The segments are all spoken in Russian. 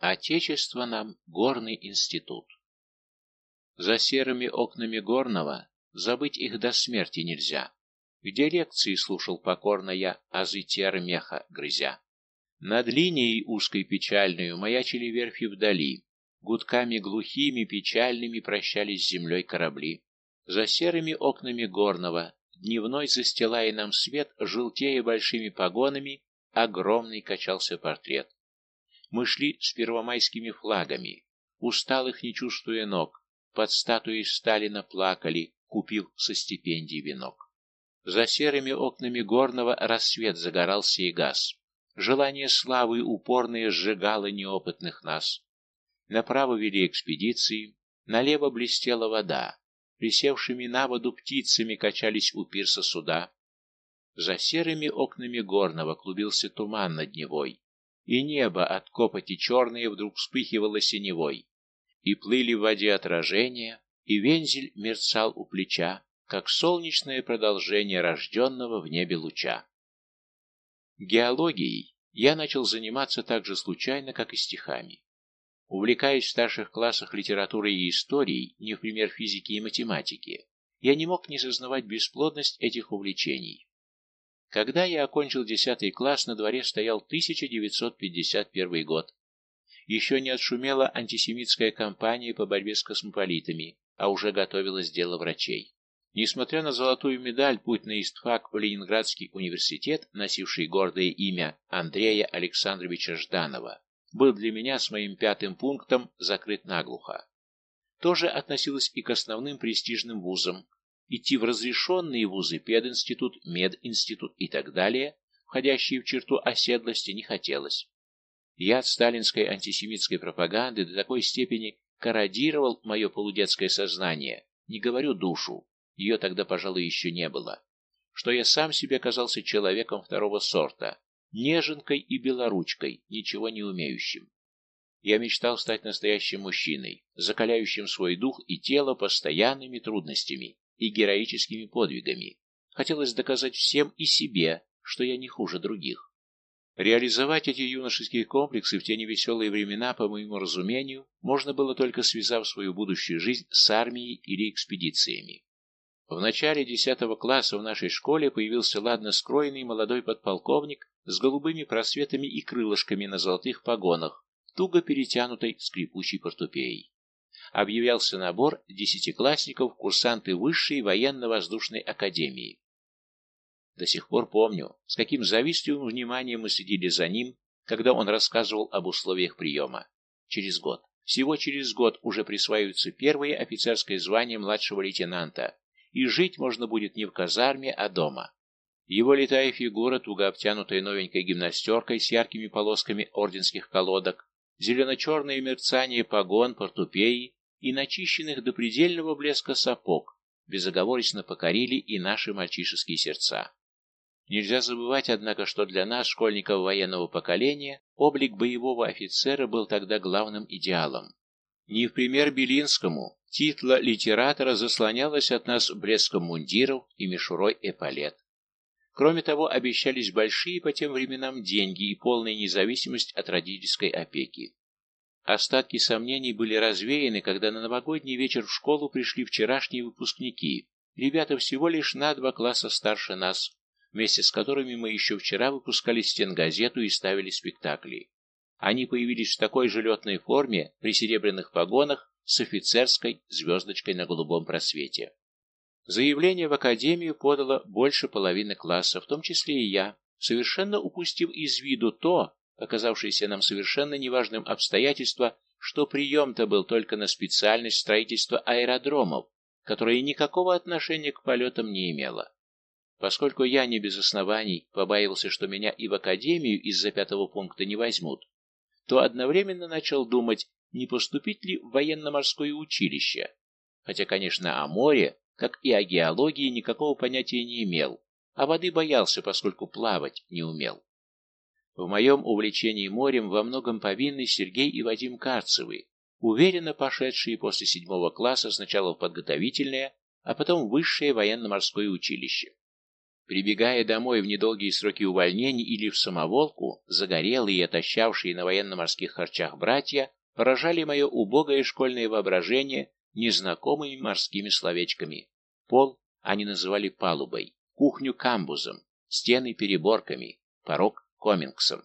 Отечество нам — горный институт. За серыми окнами горного забыть их до смерти нельзя, где лекции слушал покорно я, азы меха грызя. Над линией узкой печальную маячили верфи вдали, гудками глухими печальными прощались с землей корабли. За серыми окнами горного, дневной застилая нам свет, желтея большими погонами, огромный качался портрет. Мы шли с первомайскими флагами, усталых не чувствуя ног, под статуей Сталина плакали, купив со стипендий венок. За серыми окнами горного рассвет загорался и газ. Желание славы упорное сжигало неопытных нас. Направо вели экспедиции, налево блестела вода, присевшими на воду птицами качались у пирса суда. За серыми окнами горного клубился туман над Невой, и небо от копоти черное вдруг вспыхивало синевой, и плыли в воде отражения, и вензель мерцал у плеча, как солнечное продолжение рожденного в небе луча. Геологией я начал заниматься так же случайно, как и стихами. Увлекаясь в старших классах литературой и историей, не в пример физики и математики, я не мог не сознавать бесплодность этих увлечений. Когда я окончил 10 класс, на дворе стоял 1951 год. Еще не отшумела антисемитская кампания по борьбе с космополитами, а уже готовилось дело врачей. Несмотря на золотую медаль, путь на истфак в Ленинградский университет, носивший гордое имя Андрея Александровича Жданова, был для меня с моим пятым пунктом закрыт наглухо. Тоже относилось и к основным престижным вузам. Идти в разрешенные вузы, пединститут, мединститут и так далее, входящие в черту оседлости, не хотелось. Я от сталинской антисемитской пропаганды до такой степени корродировал мое полудетское сознание, не говорю душу, ее тогда, пожалуй, еще не было, что я сам себе казался человеком второго сорта, неженкой и белоручкой, ничего не умеющим. Я мечтал стать настоящим мужчиной, закаляющим свой дух и тело постоянными трудностями и героическими подвигами. Хотелось доказать всем и себе, что я не хуже других. Реализовать эти юношеские комплексы в те невеселые времена, по моему разумению, можно было только связав свою будущую жизнь с армией или экспедициями. В начале десятого класса в нашей школе появился ладно скроенный молодой подполковник с голубыми просветами и крылышками на золотых погонах, туго перетянутой скрипучей портупеей. Объявлялся набор десятиклассников курсанты высшей военно-воздушной академии. До сих пор помню, с каким завистливым вниманием мы следили за ним, когда он рассказывал об условиях приема. Через год, всего через год уже присваивается первое офицерское звание младшего лейтенанта, и жить можно будет не в казарме, а дома. Его летая фигура, туго обтянутая новенькой гимнастеркой с яркими полосками орденских колодок, зелено-черное мерцание погон, портупеи и начищенных до предельного блеска сапог безоговорочно покорили и наши мальчишеские сердца. Нельзя забывать, однако, что для нас, школьников военного поколения, облик боевого офицера был тогда главным идеалом. Не в пример Белинскому, титла литератора заслонялась от нас блеском мундиров и мишурой эполет. Кроме того, обещались большие по тем временам деньги и полная независимость от родительской опеки. Остатки сомнений были развеяны, когда на новогодний вечер в школу пришли вчерашние выпускники, ребята всего лишь на два класса старше нас, вместе с которыми мы еще вчера выпускали стенгазету и ставили спектакли. Они появились в такой же летной форме, при серебряных погонах, с офицерской звездочкой на голубом просвете. Заявление в академию подало больше половины класса, в том числе и я, совершенно упустив из виду то, оказавшееся нам совершенно неважным обстоятельство, что прием-то был только на специальность строительства аэродромов, которое никакого отношения к полетам не имело. Поскольку я не без оснований побаивался, что меня и в академию из-за пятого пункта не возьмут, то одновременно начал думать, не поступить ли в военно-морское училище, хотя, конечно, о море как и о геологии, никакого понятия не имел, а воды боялся, поскольку плавать не умел. В моем увлечении морем во многом повинны Сергей и Вадим Карцевы, уверенно пошедшие после седьмого класса сначала в подготовительное, а потом в высшее военно-морское училище. прибегая домой в недолгие сроки увольнений или в самоволку, загорелые и отощавшие на военно-морских харчах братья поражали мое убогое школьное воображение незнакомыми морскими словечками. Пол они называли палубой, кухню камбузом, стены переборками, порог комингсом.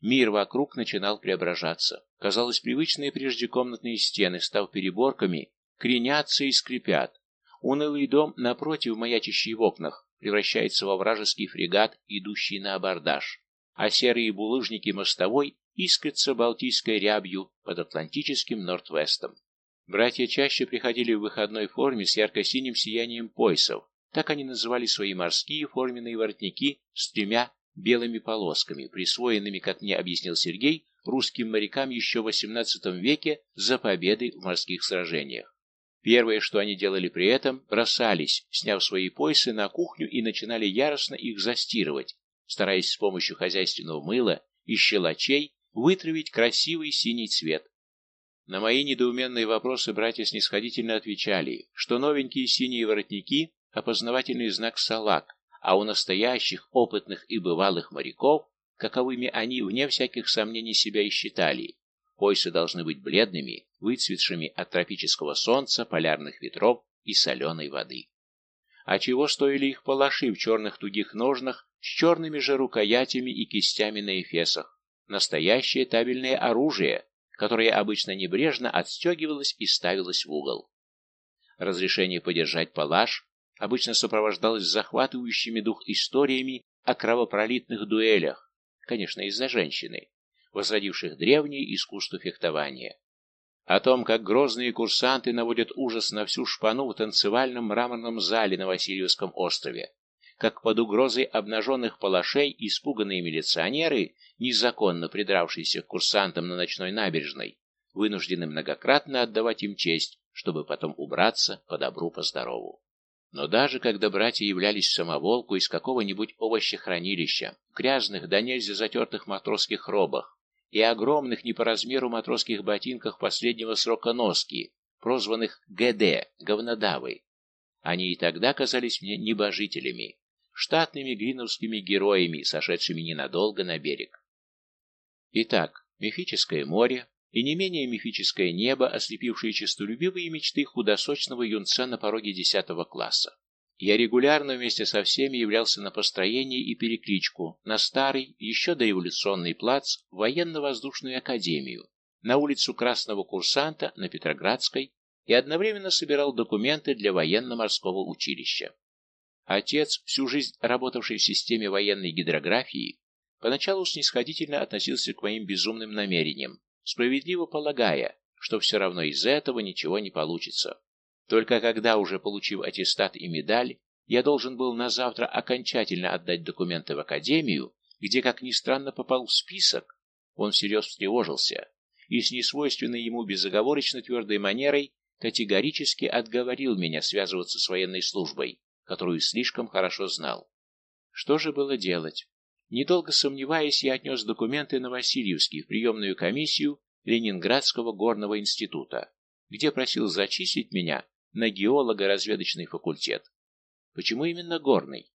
Мир вокруг начинал преображаться. Казалось, привычные прежде комнатные стены, став переборками, кренятся и скрипят. Унылый дом, напротив, маячащий в окнах, превращается во вражеский фрегат, идущий на абордаж, а серые булыжники мостовой искрятся балтийской рябью под атлантическим норд-вестом. Братья чаще приходили в выходной форме с ярко-синим сиянием поясов, так они называли свои морские форменные воротники с тремя белыми полосками, присвоенными, как мне объяснил Сергей, русским морякам еще в XVIII веке за победы в морских сражениях. Первое, что они делали при этом, бросались, сняв свои поясы на кухню и начинали яростно их застирывать, стараясь с помощью хозяйственного мыла и щелочей вытравить красивый синий цвет. На мои недоуменные вопросы братья снисходительно отвечали, что новенькие синие воротники – опознавательный знак салак, а у настоящих, опытных и бывалых моряков, каковыми они, вне всяких сомнений, себя и считали, поясы должны быть бледными, выцветшими от тропического солнца, полярных ветров и соленой воды. А чего стоили их палаши в черных тугих ножнах с черными же рукоятями и кистями на эфесах? Настоящее табельное оружие, которое обычно небрежно отстегивалось и ставилось в угол. Разрешение подержать палаш обычно сопровождалось захватывающими дух историями о кровопролитных дуэлях, конечно, из-за женщины, возродивших древнее искусство фехтования о том, как грозные курсанты наводят ужас на всю шпану в танцевальном мраморном зале на Васильевском острове, как под угрозой обнаженных палашей испуганные милиционеры, незаконно придравшиеся к курсантам на ночной набережной, вынуждены многократно отдавать им честь, чтобы потом убраться по добру, по здорову. Но даже когда братья являлись самоволку из какого-нибудь овощехранилища, в грязных да нельзя затертых матросских робах, и огромных не по размеру матросских ботинках последнего срока носки, прозванных ГД, говнодавы. Они и тогда казались мне небожителями, штатными гриновскими героями, сошедшими ненадолго на берег. Итак, мифическое море и не менее мифическое небо, ослепившие честолюбивые мечты худосочного юнца на пороге десятого класса. Я регулярно вместе со всеми являлся на построение и перекличку на старый, еще дореволюционный плац, военно-воздушную академию, на улицу Красного Курсанта на Петроградской и одновременно собирал документы для военно-морского училища. Отец, всю жизнь работавший в системе военной гидрографии, поначалу снисходительно относился к моим безумным намерениям, справедливо полагая, что все равно из этого ничего не получится. Только когда, уже получив аттестат и медаль, я должен был на завтра окончательно отдать документы в академию, где, как ни странно, попал в список, он всерьез встревожился и с несвойственной ему безоговорочно твердой манерой категорически отговорил меня связываться с военной службой, которую слишком хорошо знал. Что же было делать? Недолго сомневаясь, я отнес документы на Васильевский в приемную комиссию Ленинградского горного института, где просил зачислить меня на геолого-разведочный факультет. Почему именно горный?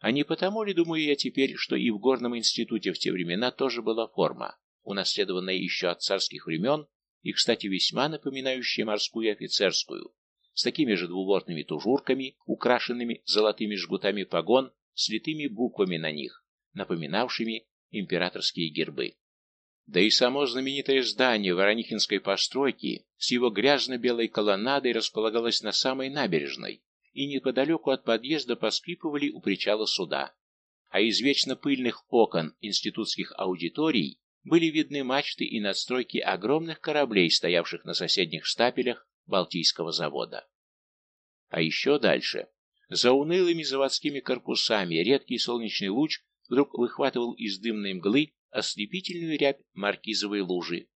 А не потому ли, думаю я теперь, что и в горном институте в те времена тоже была форма, унаследованная еще от царских времен и, кстати, весьма напоминающая морскую офицерскую, с такими же двубортными тужурками, украшенными золотыми жгутами погон, с литыми буквами на них, напоминавшими императорские гербы. Да и само знаменитое здание Воронихинской постройки с его грязно-белой колоннадой располагалось на самой набережной, и неподалеку от подъезда поскрипывали у причала суда. А из вечно пыльных окон институтских аудиторий были видны мачты и надстройки огромных кораблей, стоявших на соседних стапелях Балтийского завода. А еще дальше, за унылыми заводскими корпусами, редкий солнечный луч вдруг выхватывал из дымной мглы ослепительную рябь маркизовой лужи.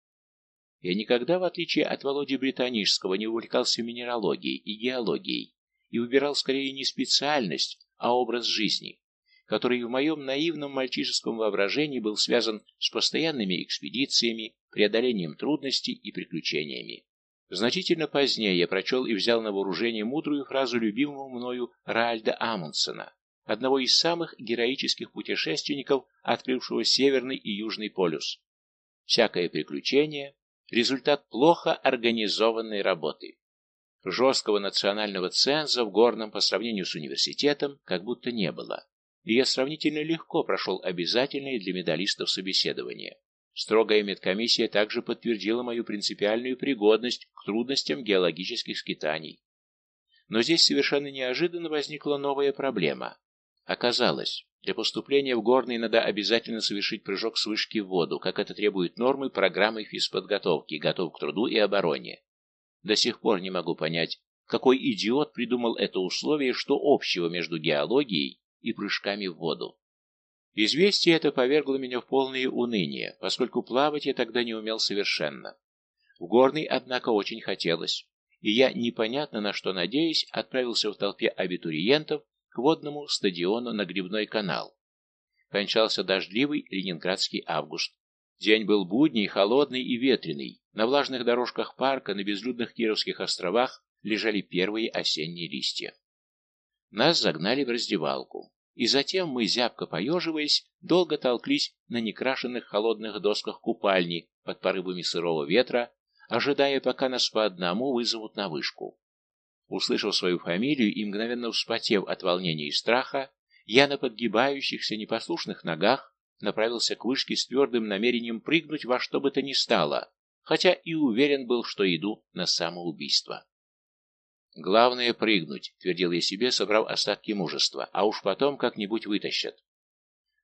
Я никогда, в отличие от Володи Британического, не увлекался минералогией и геологией и выбирал скорее не специальность, а образ жизни, который в моем наивном мальчишеском воображении был связан с постоянными экспедициями, преодолением трудностей и приключениями. Значительно позднее я прочел и взял на вооружение мудрую фразу любимого мною Раальда Амундсена одного из самых героических путешественников, открывшего Северный и Южный полюс. Всякое приключение – результат плохо организованной работы. Жесткого национального ценза в Горном по сравнению с университетом как будто не было, и я сравнительно легко прошел обязательные для медалистов собеседования. Строгая медкомиссия также подтвердила мою принципиальную пригодность к трудностям геологических скитаний. Но здесь совершенно неожиданно возникла новая проблема. Оказалось, для поступления в горный надо обязательно совершить прыжок с вышки в воду, как это требуют нормы программы физподготовки, готов к труду и обороне. До сих пор не могу понять, какой идиот придумал это условие, что общего между геологией и прыжками в воду. Известие это повергло меня в полное уныние, поскольку плавать я тогда не умел совершенно. В горный, однако, очень хотелось, и я, непонятно на что надеясь, отправился в толпе абитуриентов водному стадиону на Грибной канал. Кончался дождливый ленинградский август. День был будний, холодный и ветреный. На влажных дорожках парка на безлюдных Кировских островах лежали первые осенние листья. Нас загнали в раздевалку, и затем мы, зябко поеживаясь, долго толклись на некрашенных холодных досках купальни под порывами сырого ветра, ожидая, пока нас по одному вызовут на вышку. Услышав свою фамилию и мгновенно вспотев от волнения и страха, я на подгибающихся непослушных ногах направился к вышке с твердым намерением прыгнуть во что бы то ни стало, хотя и уверен был, что иду на самоубийство. «Главное — прыгнуть», — твердил я себе, собрав остатки мужества, а уж потом как-нибудь вытащат.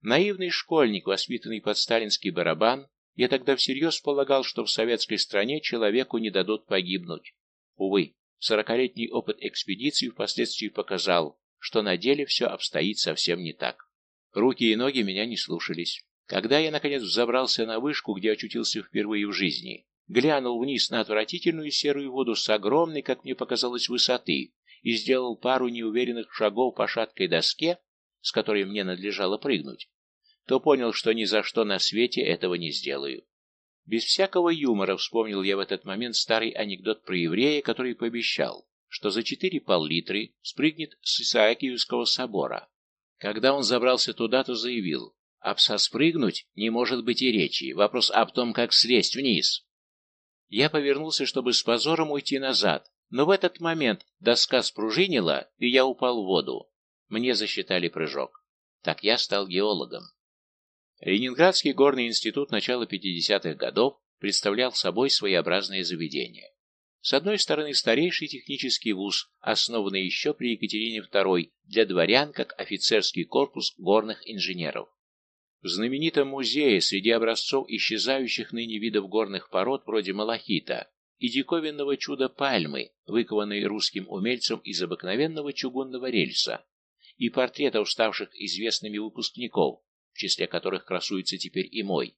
Наивный школьник, воспитанный под сталинский барабан, я тогда всерьез полагал, что в советской стране человеку не дадут погибнуть. Увы, Сорокалетний опыт экспедиции впоследствии показал, что на деле все обстоит совсем не так. Руки и ноги меня не слушались. Когда я, наконец, взобрался на вышку, где очутился впервые в жизни, глянул вниз на отвратительную серую воду с огромной, как мне показалось, высоты и сделал пару неуверенных шагов по шаткой доске, с которой мне надлежало прыгнуть, то понял, что ни за что на свете этого не сделаю. Без всякого юмора вспомнил я в этот момент старый анекдот про еврея, который пообещал, что за четыре пол-литры спрыгнет с Исаакиевского собора. Когда он забрался туда, то заявил, об спрыгнуть не может быть и речи, вопрос об том, как слезть вниз. Я повернулся, чтобы с позором уйти назад, но в этот момент доска спружинила, и я упал в воду. Мне засчитали прыжок. Так я стал геологом. Ленинградский горный институт начала 50-х годов представлял собой своеобразное заведение. С одной стороны, старейший технический вуз, основанный еще при Екатерине II для дворян как офицерский корпус горных инженеров. В знаменитом музее среди образцов исчезающих ныне видов горных пород вроде малахита и диковинного чуда пальмы, выкованной русским умельцем из обыкновенного чугунного рельса, и портретов ставших известными выпускников, в числе которых красуется теперь и мой,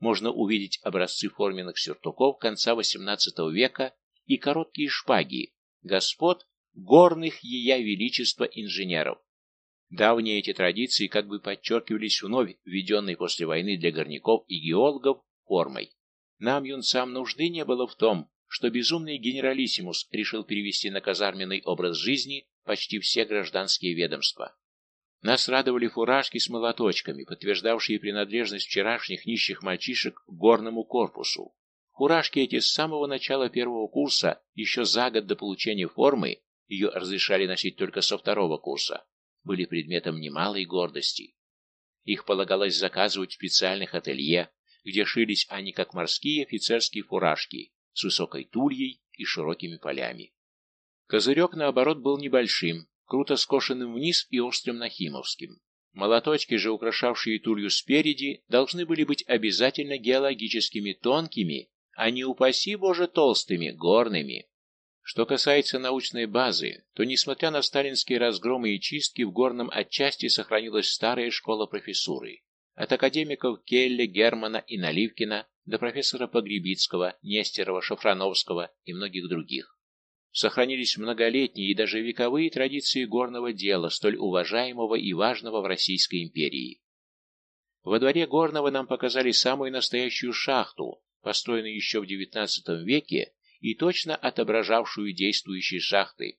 можно увидеть образцы форменных сюртуков конца XVIII века и короткие шпаги, господ, горных ея величества инженеров. Давние эти традиции как бы подчеркивались вновь введенной после войны для горняков и геологов формой. Нам, юнцам, нужды не было в том, что безумный генералиссимус решил перевести на казарменный образ жизни почти все гражданские ведомства. Нас радовали фуражки с молоточками, подтверждавшие принадлежность вчерашних нищих мальчишек к горному корпусу. Фуражки эти с самого начала первого курса, еще за год до получения формы, ее разрешали носить только со второго курса, были предметом немалой гордости. Их полагалось заказывать в специальных ателье, где шились они как морские офицерские фуражки с высокой тульей и широкими полями. Козырек, наоборот, был небольшим, круто скошенным вниз и острым нахимовским. Молоточки же, украшавшие тулью спереди, должны были быть обязательно геологическими тонкими, а не, упаси Боже, толстыми, горными. Что касается научной базы, то, несмотря на сталинские разгромы и чистки, в Горном отчасти сохранилась старая школа профессуры. От академиков Келли, Германа и Наливкина до профессора Погребицкого, Нестерова, Шафрановского и многих других. Сохранились многолетние и даже вековые традиции горного дела, столь уважаемого и важного в Российской империи. Во дворе Горного нам показали самую настоящую шахту, построенную еще в XIX веке и точно отображавшую действующие шахты.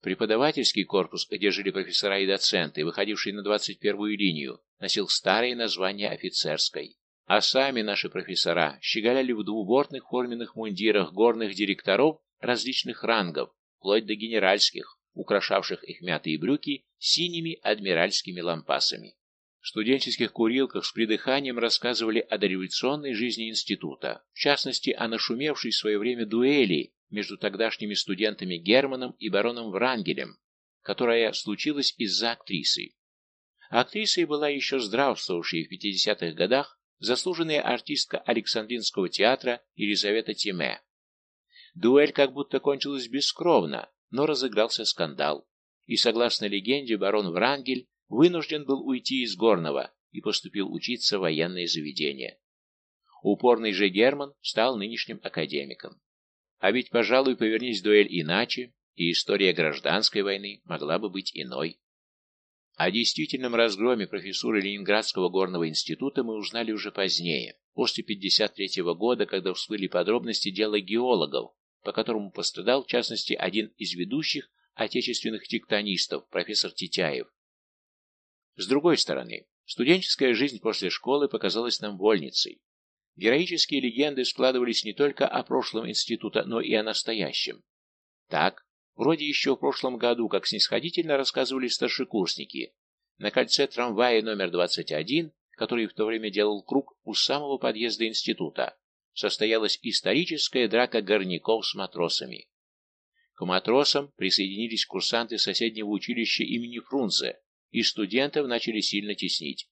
Преподавательский корпус, где жили профессора и доценты, выходивший на 21-ю линию, носил старое название офицерской. А сами наши профессора щеголяли в двубортных форменных мундирах горных директоров различных рангов, вплоть до генеральских, украшавших их мятые брюки синими адмиральскими лампасами. В студенческих курилках с придыханием рассказывали о дореволюционной жизни института, в частности, о нашумевшей в свое время дуэли между тогдашними студентами Германом и бароном Врангелем, которая случилась из-за актрисы. Актрисой была еще здравствовавшая в 50-х годах заслуженная артистка Александринского театра Елизавета Тиме. Дуэль как будто кончилась бескровно, но разыгрался скандал, и, согласно легенде, барон Врангель вынужден был уйти из Горного и поступил учиться в военное заведение. Упорный же Герман стал нынешним академиком. А ведь, пожалуй, повернись дуэль иначе, и история гражданской войны могла бы быть иной. О действительном разгроме профессуры Ленинградского горного института мы узнали уже позднее, после 1953 года, когда всплыли подробности дела геологов, по которому пострадал, в частности, один из ведущих отечественных тектонистов, профессор Титяев. С другой стороны, студенческая жизнь после школы показалась нам вольницей. Героические легенды складывались не только о прошлом института, но и о настоящем. Так, вроде еще в прошлом году, как снисходительно рассказывали старшекурсники, на кольце трамвая номер 21, который в то время делал круг у самого подъезда института, состоялась историческая драка горняков с матросами. К матросам присоединились курсанты соседнего училища имени Фрунзе, и студентов начали сильно теснить.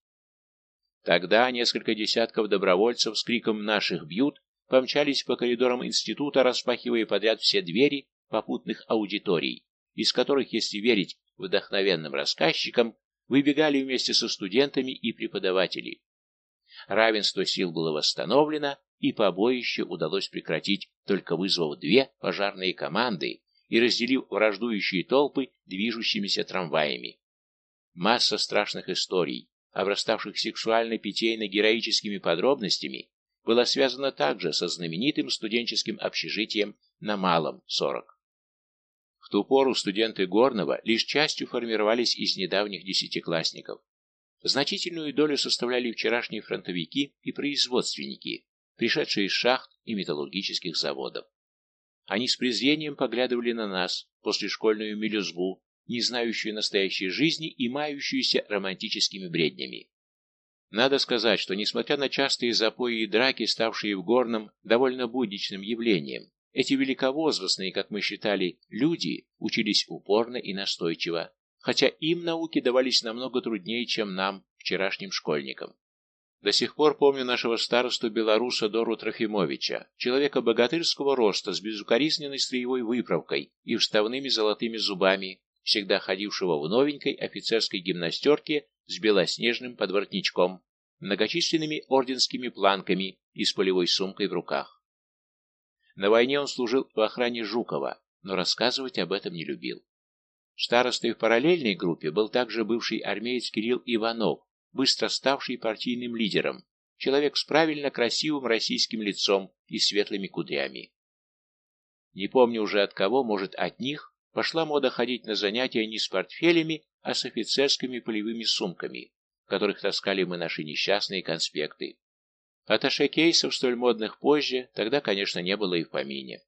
Тогда несколько десятков добровольцев с криком «Наших бьют!» помчались по коридорам института, распахивая подряд все двери попутных аудиторий, из которых, если верить вдохновенным рассказчикам, выбегали вместе со студентами и преподаватели. Равенство сил было восстановлено, и побоище удалось прекратить, только вызвав две пожарные команды и разделив враждующие толпы движущимися трамваями. Масса страшных историй, обраставших сексуально-питейно-героическими подробностями, была связана также со знаменитым студенческим общежитием на Малом, 40. В ту пору студенты Горного лишь частью формировались из недавних десятиклассников. Значительную долю составляли вчерашние фронтовики и производственники, пришедшие из шахт и металлургических заводов. Они с презрением поглядывали на нас, после школьную мелюзгу, не знающую настоящей жизни и мающуюся романтическими бреднями. Надо сказать, что, несмотря на частые запои и драки, ставшие в Горном довольно будничным явлением, эти великовозрастные, как мы считали, люди учились упорно и настойчиво, хотя им науки давались намного труднее, чем нам, вчерашним школьникам. До сих пор помню нашего старосту белоруса Дору Трофимовича, человека богатырского роста с безукоризненной строевой выправкой и вставными золотыми зубами, всегда ходившего в новенькой офицерской гимнастерке с белоснежным подворотничком, многочисленными орденскими планками и с полевой сумкой в руках. На войне он служил в охране Жукова, но рассказывать об этом не любил. Старостой в параллельной группе был также бывший армеец Кирилл Иванов, быстро ставший партийным лидером, человек с правильно красивым российским лицом и светлыми кудрями. Не помню уже от кого, может от них, пошла мода ходить на занятия не с портфелями, а с офицерскими полевыми сумками, в которых таскали мы наши несчастные конспекты. Аташе кейсов, столь модных позже, тогда, конечно, не было и в помине.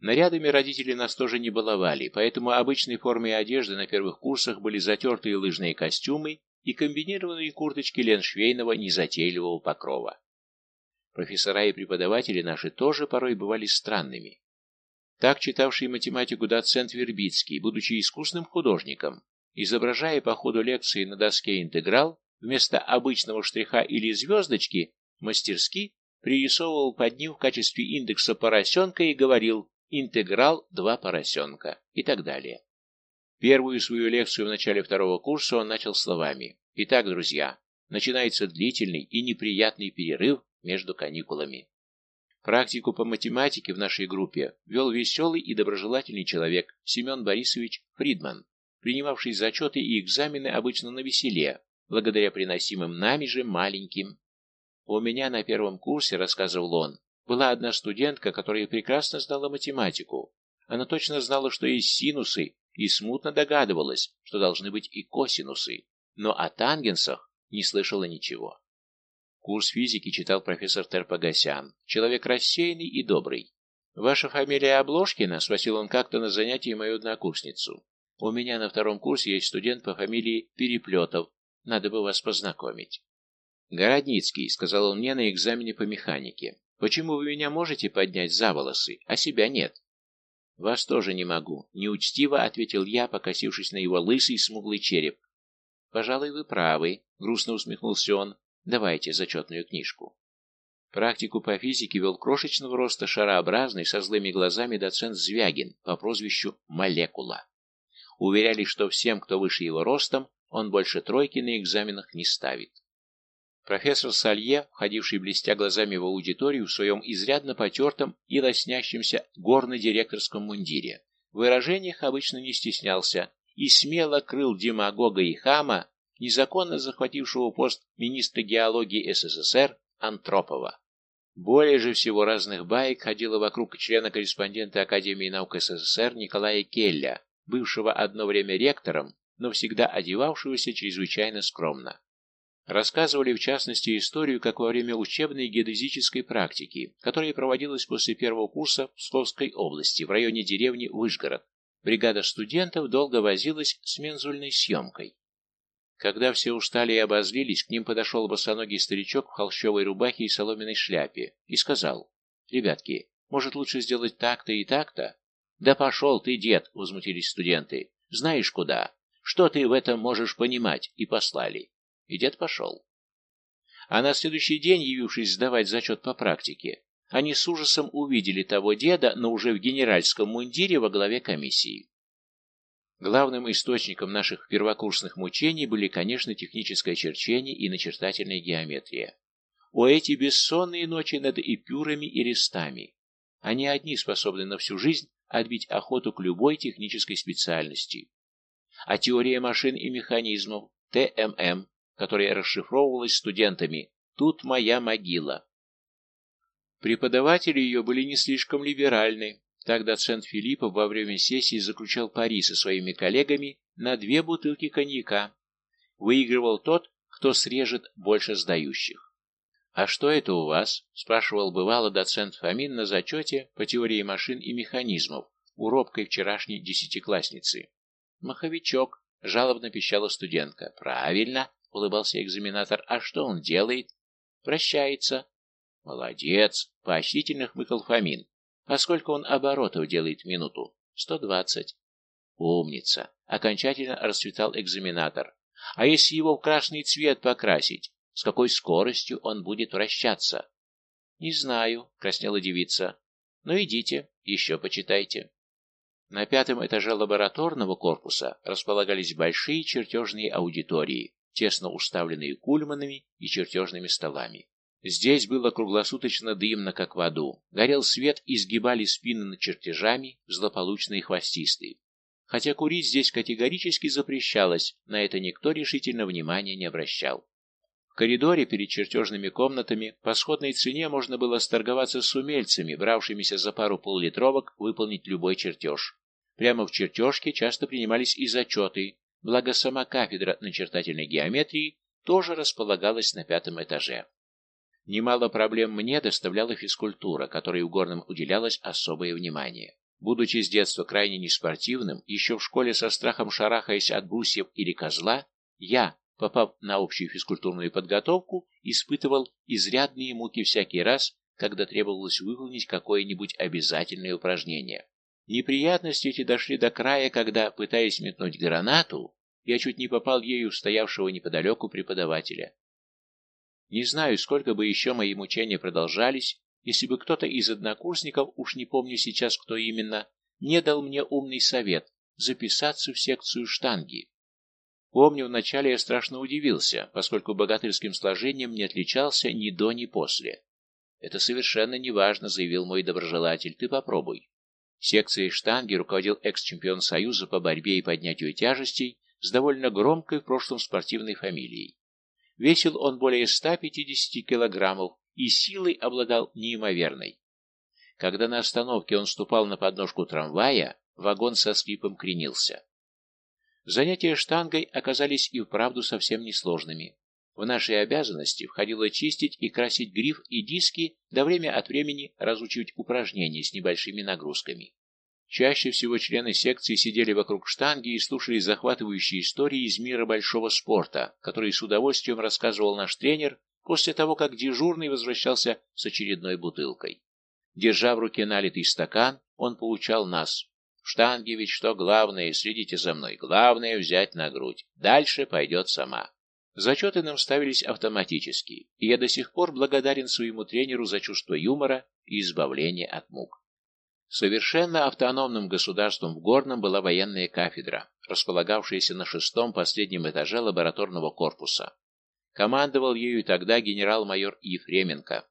Нарядами родители нас тоже не баловали, поэтому обычной формой одежды на первых курсах были затертые лыжные костюмы и комбинированные курточки леншвейного незатейливого покрова. Профессора и преподаватели наши тоже порой бывали странными. Так читавший математику доцент Вербицкий, будучи искусным художником, изображая по ходу лекции на доске интеграл, вместо обычного штриха или звездочки, мастерски пририсовывал под ним в качестве индекса поросенка и говорил «интеграл два поросенка» и так далее. Первую свою лекцию в начале второго курса он начал словами «Итак, друзья, начинается длительный и неприятный перерыв между каникулами». Практику по математике в нашей группе вел веселый и доброжелательный человек Семен Борисович Фридман, принимавший зачеты и экзамены обычно на веселе, благодаря приносимым нами же маленьким. У меня на первом курсе, рассказывал он, была одна студентка, которая прекрасно знала математику. Она точно знала, что есть синусы, и смутно догадывалась, что должны быть и косинусы, но о тангенсах не слышала ничего. Курс физики читал профессор Терпогасян, человек рассеянный и добрый. «Ваша фамилия Обложкина?» — спросил он как-то на занятии мою однокурсницу. «У меня на втором курсе есть студент по фамилии Переплетов. Надо бы вас познакомить». «Городницкий», — сказал он мне на экзамене по механике. «Почему вы меня можете поднять за волосы, а себя нет?» «Вас тоже не могу», — неучтиво ответил я, покосившись на его лысый смуглый череп. «Пожалуй, вы правы», — грустно усмехнулся он. «Давайте зачетную книжку». Практику по физике вел крошечного роста шарообразный со злыми глазами доцент Звягин по прозвищу Молекула. Уверяли, что всем, кто выше его ростом, он больше тройки на экзаменах не ставит. Профессор Салье, входивший блестя глазами в аудиторию в своем изрядно потертом и лоснящемся горно-директорском мундире, в выражениях обычно не стеснялся и смело крыл демагога и хама, незаконно захватившего пост министра геологии СССР Антропова. Более же всего разных баек ходило вокруг члена-корреспондента Академии наук СССР Николая Келля, бывшего одно время ректором, но всегда одевавшегося чрезвычайно скромно. Рассказывали в частности историю, как во время учебной геодезической практики, которая проводилась после первого курса в Псковской области, в районе деревни Выжгород, бригада студентов долго возилась с мензульной съемкой. Когда все устали и обозлились, к ним подошел босоногий старичок в холщовой рубахе и соломенной шляпе и сказал, «Ребятки, может лучше сделать так-то и так-то?» «Да пошел ты, дед!» — возмутились студенты. «Знаешь куда? Что ты в этом можешь понимать?» И послали. И дед пошел. А на следующий день, явившись сдавать зачет по практике, они с ужасом увидели того деда, но уже в генеральском мундире во главе комиссии. Главным источником наших первокурсных мучений были, конечно, техническое черчение и начертательная геометрия. О эти бессонные ночи над эпюрами и рестами! Они одни способны на всю жизнь отбить охоту к любой технической специальности. А теория машин и механизмов, ТММ, которая расшифровывалась студентами, тут моя могила. Преподаватели ее были не слишком либеральны, так доцент Филиппов во время сессии заключал пари со своими коллегами на две бутылки коньяка. Выигрывал тот, кто срежет больше сдающих. «А что это у вас?» – спрашивал бывало доцент Фомин на зачете по теории машин и механизмов у робкой вчерашней десятиклассницы. «Маховичок», – жалобно пищала студентка. «Правильно», – улыбался экзаменатор. «А что он делает?» «Прощается». «Молодец», – поощрительно хмыкал Фомин. А сколько он оборотов делает в минуту? Сто двадцать. Умница. Окончательно расцветал экзаменатор. А если его в красный цвет покрасить, с какой скоростью он будет вращаться? Не знаю, краснела девица. Ну идите, еще почитайте. На пятом этаже лабораторного корпуса располагались большие чертежные аудитории, тесно уставленные кульманами и чертежными столами. Здесь было круглосуточно дымно, как в аду. Горел свет и сгибали спины над чертежами, злополучные хвостистые. Хотя курить здесь категорически запрещалось, на это никто решительно внимания не обращал. В коридоре перед чертежными комнатами по сходной цене можно было сторговаться с умельцами, бравшимися за пару поллитровок выполнить любой чертеж. Прямо в чертежке часто принимались и зачеты, благо сама кафедра начертательной геометрии тоже располагалась на пятом этаже. Немало проблем мне доставляла физкультура, которой у горным уделялось особое внимание. Будучи с детства крайне неспортивным, еще в школе со страхом шарахаясь от брусьев или козла, я, попав на общую физкультурную подготовку, испытывал изрядные муки всякий раз, когда требовалось выполнить какое-нибудь обязательное упражнение. Неприятности эти дошли до края, когда, пытаясь метнуть гранату, я чуть не попал ею в стоявшего неподалеку преподавателя. Не знаю, сколько бы еще мои мучения продолжались, если бы кто-то из однокурсников, уж не помню сейчас, кто именно, не дал мне умный совет записаться в секцию штанги. Помню, вначале я страшно удивился, поскольку богатырским сложением не отличался ни до, ни после. «Это совершенно неважно», — заявил мой доброжелатель, — «ты попробуй». Секцией штанги руководил экс-чемпион Союза по борьбе и поднятию тяжестей с довольно громкой в прошлом спортивной фамилией. Весил он более 150 килограммов и силой обладал неимоверной. Когда на остановке он ступал на подножку трамвая, вагон со скрипом кренился. Занятия штангой оказались и вправду совсем несложными. В наши обязанности входило чистить и красить гриф и диски, да время от времени разучивать упражнения с небольшими нагрузками. Чаще всего члены секции сидели вокруг штанги и слушали захватывающие истории из мира большого спорта, которые с удовольствием рассказывал наш тренер после того, как дежурный возвращался с очередной бутылкой. Держа в руке налитый стакан, он получал нас. В штанге ведь что главное, следите за мной, главное взять на грудь, дальше пойдет сама. Зачеты нам ставились автоматически, и я до сих пор благодарен своему тренеру за чувство юмора и избавление от мук. Совершенно автономным государством в Горном была военная кафедра, располагавшаяся на шестом последнем этаже лабораторного корпуса. Командовал ею тогда генерал-майор Ефременко.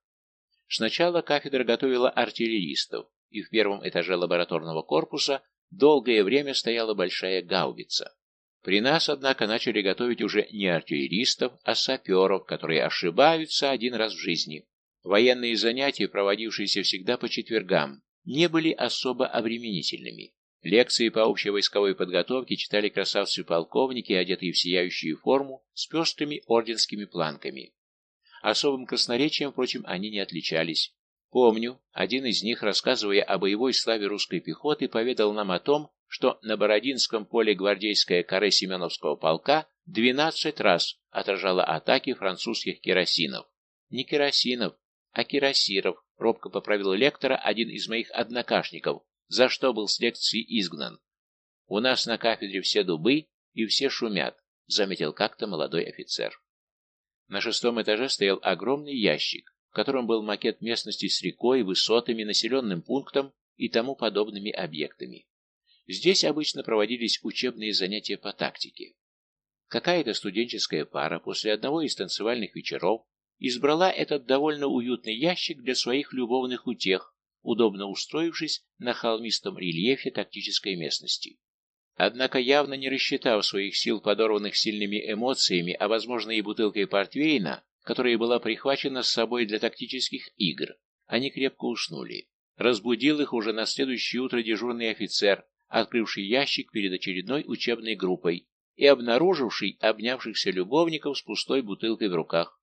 Сначала кафедра готовила артиллеристов, и в первом этаже лабораторного корпуса долгое время стояла большая гаубица. При нас, однако, начали готовить уже не артиллеристов, а саперов, которые ошибаются один раз в жизни. Военные занятия, проводившиеся всегда по четвергам, не были особо обременительными. Лекции по общевойсковой подготовке читали красавцы-полковники, одетые в сияющую форму, с пестрыми орденскими планками. Особым красноречием, впрочем, они не отличались. Помню, один из них, рассказывая о боевой славе русской пехоты, поведал нам о том, что на Бородинском поле гвардейская каре Семеновского полка 12 раз отражала атаки французских керосинов. Не керосинов, а кирасиров, робко поправил лектора один из моих однокашников, за что был с лекции изгнан. У нас на кафедре все дубы и все шумят, заметил как-то молодой офицер. На шестом этаже стоял огромный ящик, в котором был макет местности с рекой, высотами, населенным пунктом и тому подобными объектами. Здесь обычно проводились учебные занятия по тактике. Какая-то студенческая пара после одного из танцевальных вечеров избрала этот довольно уютный ящик для своих любовных утех, удобно устроившись на холмистом рельефе тактической местности. Однако, явно не рассчитав своих сил, подорванных сильными эмоциями, а, возможно, и бутылкой портвейна, которая была прихвачена с собой для тактических игр, они крепко уснули. Разбудил их уже на следующее утро дежурный офицер, открывший ящик перед очередной учебной группой и обнаруживший обнявшихся любовников с пустой бутылкой в руках.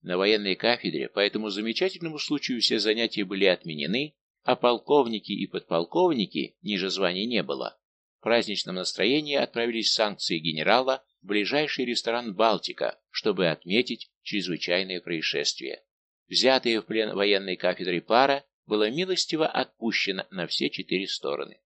На военной кафедре по этому замечательному случаю все занятия были отменены, а полковники и подполковники, ниже званий не было, в праздничном настроении отправились санкции генерала в ближайший ресторан «Балтика», чтобы отметить чрезвычайное происшествие. Взятая в плен военной кафедрой пара была милостиво отпущена на все четыре стороны.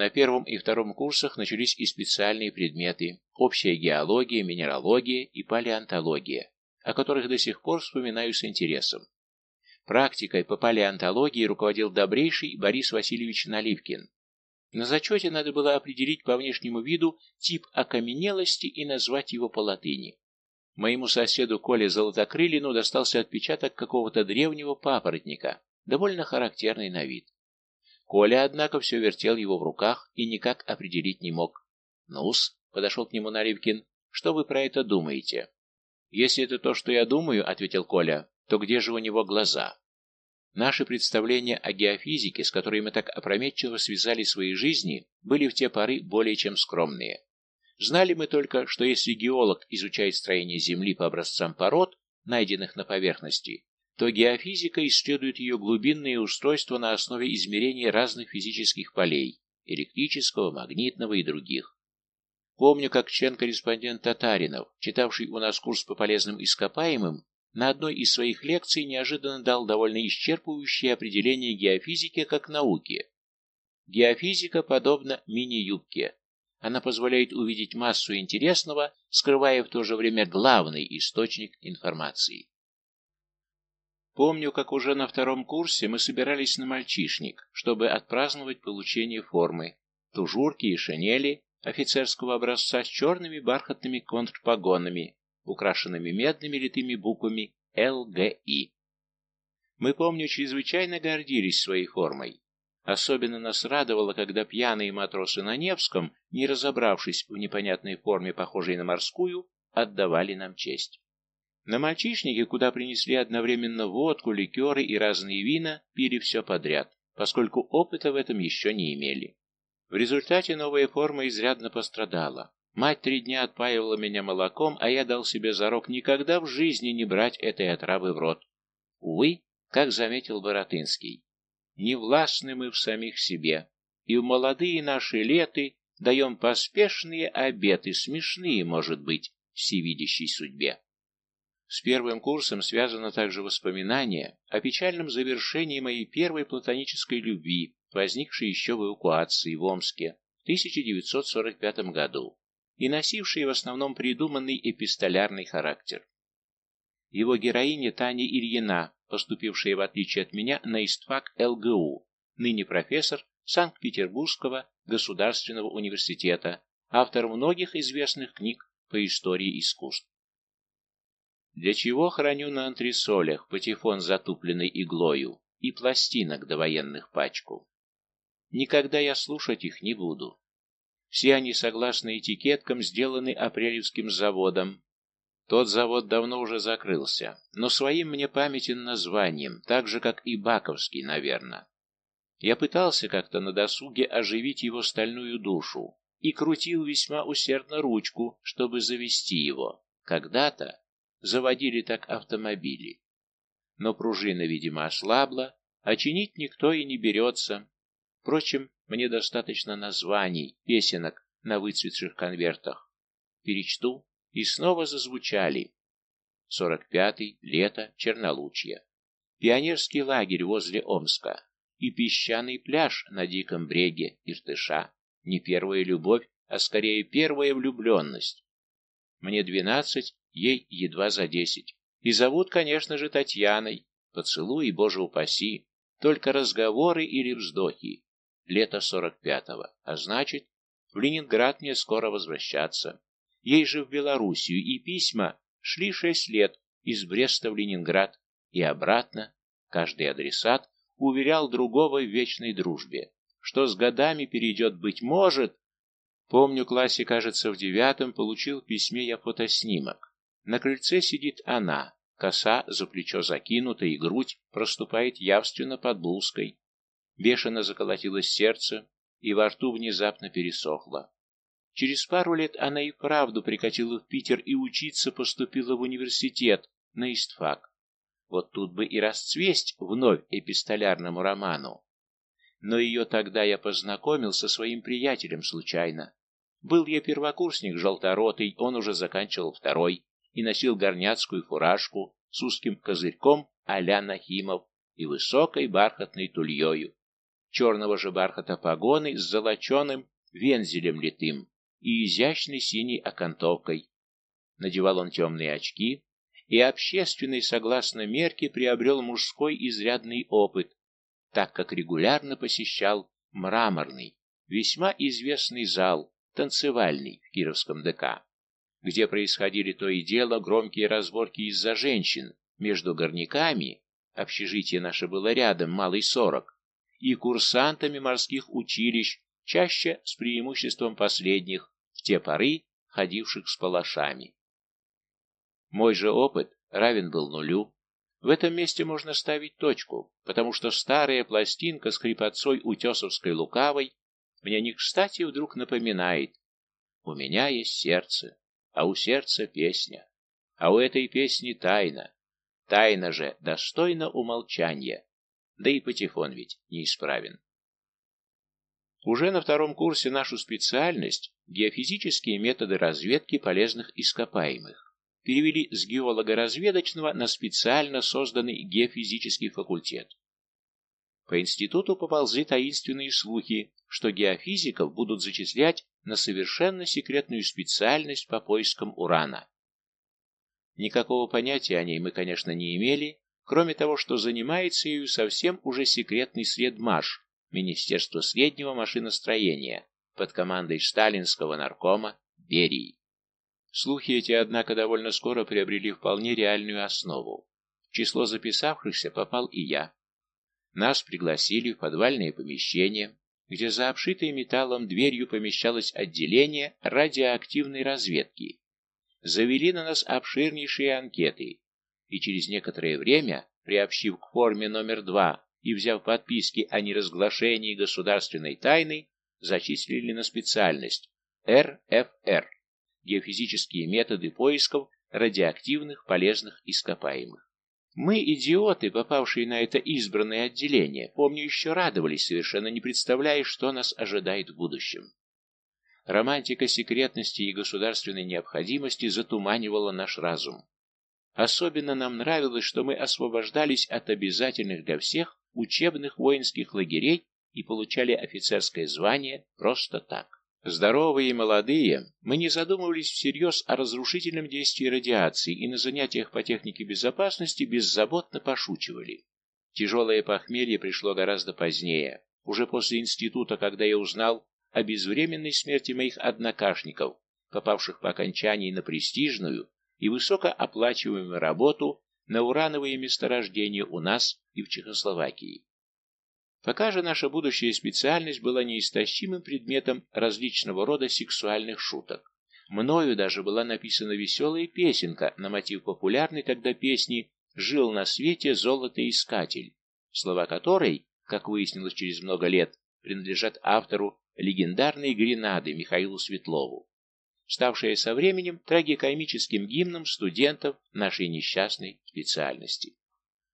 На первом и втором курсах начались и специальные предметы – общая геология, минералогия и палеонтология о которых до сих пор вспоминаю с интересом. Практикой по палеонтологии руководил добрейший Борис Васильевич Наливкин. На зачете надо было определить по внешнему виду тип окаменелости и назвать его по латыни. Моему соседу Коле Золотокрылину достался отпечаток какого-то древнего папоротника, довольно характерный на вид. Коля, однако, все вертел его в руках и никак определить не мог. «Ну-с», — подошел к нему Наливкин, — «что вы про это думаете?» «Если это то, что я думаю, — ответил Коля, — то где же у него глаза?» Наши представления о геофизике, с которой мы так опрометчиво связали свои жизни, были в те поры более чем скромные. Знали мы только, что если геолог изучает строение Земли по образцам пород, найденных на поверхности, то геофизика исследует ее глубинные устройства на основе измерения разных физических полей – электрического, магнитного и других. Помню, как член-корреспондент Татаринов, читавший у нас курс по полезным ископаемым, на одной из своих лекций неожиданно дал довольно исчерпывающее определение геофизики как науки. Геофизика подобна мини-юбке. Она позволяет увидеть массу интересного, скрывая в то же время главный источник информации. Помню, как уже на втором курсе мы собирались на мальчишник, чтобы отпраздновать получение формы, тужурки и шинели, офицерского образца с черными бархатными контрпогонами, украшенными медными литыми буквами ЛГИ. Мы, помню, чрезвычайно гордились своей формой. Особенно нас радовало, когда пьяные матросы на Невском, не разобравшись в непонятной форме, похожей на морскую, отдавали нам честь. На мальчишнике, куда принесли одновременно водку, ликеры и разные вина, пили все подряд, поскольку опыта в этом еще не имели. В результате новая форма изрядно пострадала. Мать три дня отпаивала меня молоком, а я дал себе зарок никогда в жизни не брать этой отравы в рот. Увы, как заметил Боротынский, не властны мы в самих себе, и в молодые наши леты даем поспешные обеты, смешные, может быть, всевидящей судьбе. С первым курсом связано также воспоминание о печальном завершении моей первой платонической любви, возникшей еще в эвакуации в Омске в 1945 году и носившей в основном придуманный эпистолярный характер. Его героиня Таня Ильина, поступившая в отличие от меня на истфак ЛГУ, ныне профессор Санкт-Петербургского государственного университета, автор многих известных книг по истории искусств. Для чего храню на антресолях патефон, затупленный иглою, и пластинок до военных пачку? Никогда я слушать их не буду. Все они, согласно этикеткам, сделаны апрелевским заводом, тот завод давно уже закрылся, но своим мне памятен названием, так же, как и Баковский, наверное. Я пытался как-то на досуге оживить его стальную душу и крутил весьма усердно ручку, чтобы завести его. Когда-то заводили так автомобили. Но пружина, видимо, ослабла, а чинить никто и не берется. Впрочем, мне достаточно названий, песенок на выцветших конвертах. Перечту и снова зазвучали. Сорок пятый, лето, Чернолучье. Пионерский лагерь возле Омска. И песчаный пляж на диком бреге Иртыша. Не первая любовь, а скорее первая влюбленность. Мне двенадцать, ей едва за десять. И зовут, конечно же, Татьяной. Поцелуй, боже упаси. Только разговоры или вздохи. Лето сорок пятого. А значит, в Ленинград мне скоро возвращаться. Ей же в Белоруссию, и письма шли шесть лет из Бреста в Ленинград и обратно. Каждый адресат уверял другого в вечной дружбе, что с годами перейдет, быть может. Помню, классе, кажется, в девятом получил в письме я фотоснимок. На крыльце сидит она, коса за плечо закинута, и грудь проступает явственно под блузкой. Бешено заколотилось сердце, и во рту внезапно пересохло. Через пару лет она и правду прикатила в Питер и учиться поступила в университет на истфак. Вот тут бы и расцвесть вновь эпистолярному роману. Но ее тогда я познакомил со своим приятелем случайно. Был я первокурсник желторотый, он уже заканчивал второй и носил горняцкую фуражку с узким козырьком а-ля Нахимов и высокой бархатной тульею. Черного же бархата погоны с золоченым вензелем литым и изящной синей окантовкой. Надевал он темные очки, и общественный, согласно мерке, приобрел мужской изрядный опыт, так как регулярно посещал мраморный, весьма известный зал, танцевальный в Кировском ДК, где происходили то и дело громкие разборки из-за женщин между горняками, общежитие наше было рядом, малый сорок, и курсантами морских училищ, чаще с преимуществом последних, в те поры ходивших с палашами. Мой же опыт равен был нулю. В этом месте можно ставить точку, потому что старая пластинка с хрипотцой утесовской лукавой мне не кстати вдруг напоминает «У меня есть сердце, а у сердца песня, а у этой песни тайна, тайна же достойна умолчания, да и патефон ведь неисправен». Уже на втором курсе нашу специальность «Геофизические методы разведки полезных ископаемых» перевели с геолого-разведочного на специально созданный геофизический факультет. По институту поползли таинственные слухи, что геофизиков будут зачислять на совершенно секретную специальность по поискам урана. Никакого понятия о ней мы, конечно, не имели, кроме того, что занимается ею совсем уже секретный следмаш, Министерство среднего машиностроения под командой сталинского наркома Берии. Слухи эти, однако, довольно скоро приобрели вполне реальную основу. В число записавшихся попал и я. Нас пригласили в подвальное помещение, где за обшитой металлом дверью помещалось отделение радиоактивной разведки. Завели на нас обширнейшие анкеты, и через некоторое время, приобщив к форме номер два и, взяв подписки о неразглашении государственной тайны, зачислили на специальность РФР – геофизические методы поисков радиоактивных полезных ископаемых. Мы, идиоты, попавшие на это избранное отделение, помню, еще радовались, совершенно не представляя, что нас ожидает в будущем. Романтика секретности и государственной необходимости затуманивала наш разум. Особенно нам нравилось, что мы освобождались от обязательных для всех учебных воинских лагерей и получали офицерское звание просто так. Здоровые и молодые, мы не задумывались всерьез о разрушительном действии радиации и на занятиях по технике безопасности беззаботно пошучивали. Тяжелое похмелье пришло гораздо позднее, уже после института, когда я узнал о безвременной смерти моих однокашников, попавших по окончании на престижную и высокооплачиваемую работу на урановые месторождения у нас и в Чехословакии. Пока же наша будущая специальность была неистощимым предметом различного рода сексуальных шуток. Мною даже была написана веселая песенка на мотив популярной тогда песни «Жил на свете золотоискатель», слова которой, как выяснилось через много лет, принадлежат автору легендарной «Гренады» Михаилу Светлову, ставшая со временем трагикомическим гимном студентов нашей несчастной специальности.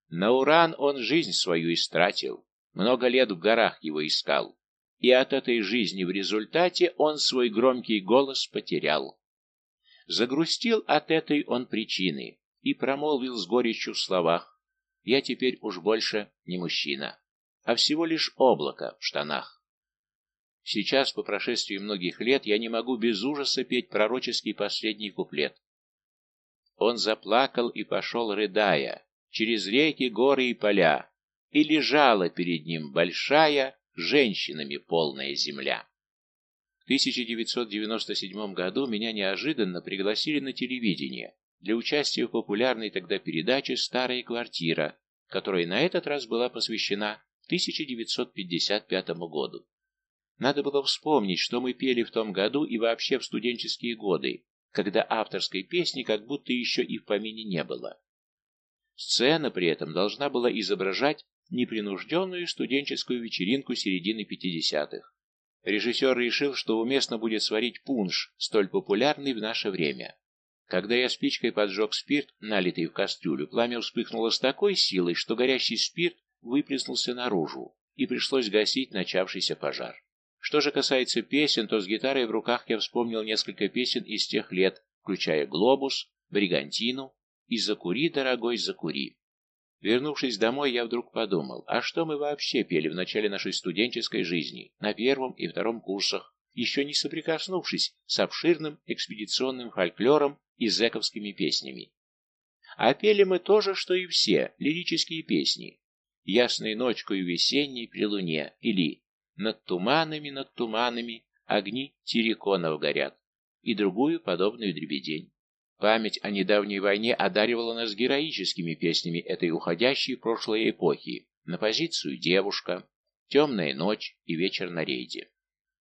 На уран он жизнь свою истратил, много лет в горах его искал, и от этой жизни в результате он свой громкий голос потерял. Загрустил от этой он причины и промолвил с горечью в словах «Я теперь уж больше не мужчина, а всего лишь облако в штанах». Сейчас, по прошествии многих лет, я не могу без ужаса петь пророческий последний куплет. Он заплакал и пошел, рыдая, через реки, горы и поля, и лежала перед ним большая, женщинами полная земля. В 1997 году меня неожиданно пригласили на телевидение для участия в популярной тогда передаче «Старая квартира», которая на этот раз была посвящена 1955 году. Надо было вспомнить, что мы пели в том году и вообще в студенческие годы, когда авторской песни как будто еще и в помине не было. Сцена при этом должна была изображать непринужденную студенческую вечеринку середины 50-х. Режиссер решил, что уместно будет сварить пунш, столь популярный в наше время. Когда я спичкой поджег спирт, налитый в кастрюлю, пламя вспыхнуло с такой силой, что горящий спирт выплеснулся наружу, и пришлось гасить начавшийся пожар. Что же касается песен, то с гитарой в руках я вспомнил несколько песен из тех лет, включая «Глобус», «Бригантину» и «Закури, дорогой, закури». Вернувшись домой, я вдруг подумал, а что мы вообще пели в начале нашей студенческой жизни, на первом и втором курсах, еще не соприкоснувшись с обширным экспедиционным фольклором и зэковскими песнями. А пели мы тоже, что и все, лирические песни. «Ясной ночкою весенней при луне» или «Над туманами, над туманами огни терриконов горят» и другую подобную дребедень. Память о недавней войне одаривала нас героическими песнями этой уходящей в прошлое эпохи на позицию «Девушка», «Темная ночь» и «Вечер на рейде».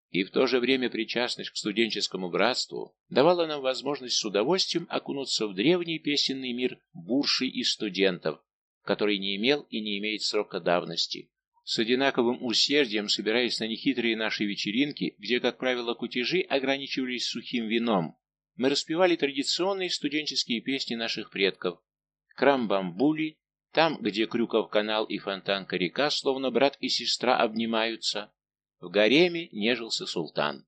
И в то же время причастность к студенческому братству давала нам возможность с удовольствием окунуться в древний песенный мир буршей и студентов, который не имел и не имеет срока давности. С одинаковым усердием, собираясь на нехитрые наши вечеринки, где, как правило, кутежи ограничивались сухим вином, мы распевали традиционные студенческие песни наших предков. Крамбамбули, там, где Крюков канал и фонтанка река, словно брат и сестра обнимаются. В гареме нежился султан.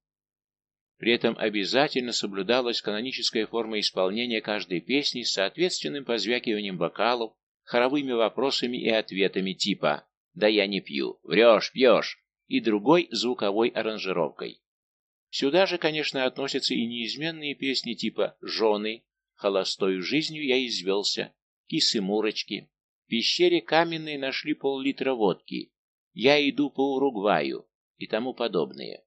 При этом обязательно соблюдалась каноническая форма исполнения каждой песни с соответственным позвякиванием бокалов, хоровыми вопросами и ответами типа «Да я не пью», «Врешь, пьешь» и другой звуковой аранжировкой. Сюда же, конечно, относятся и неизменные песни типа «Жены», «Холостою жизнью я извелся», «Кисы-мурочки», «В пещере каменной нашли пол-литра водки», «Я иду по Уругваю» и тому подобные.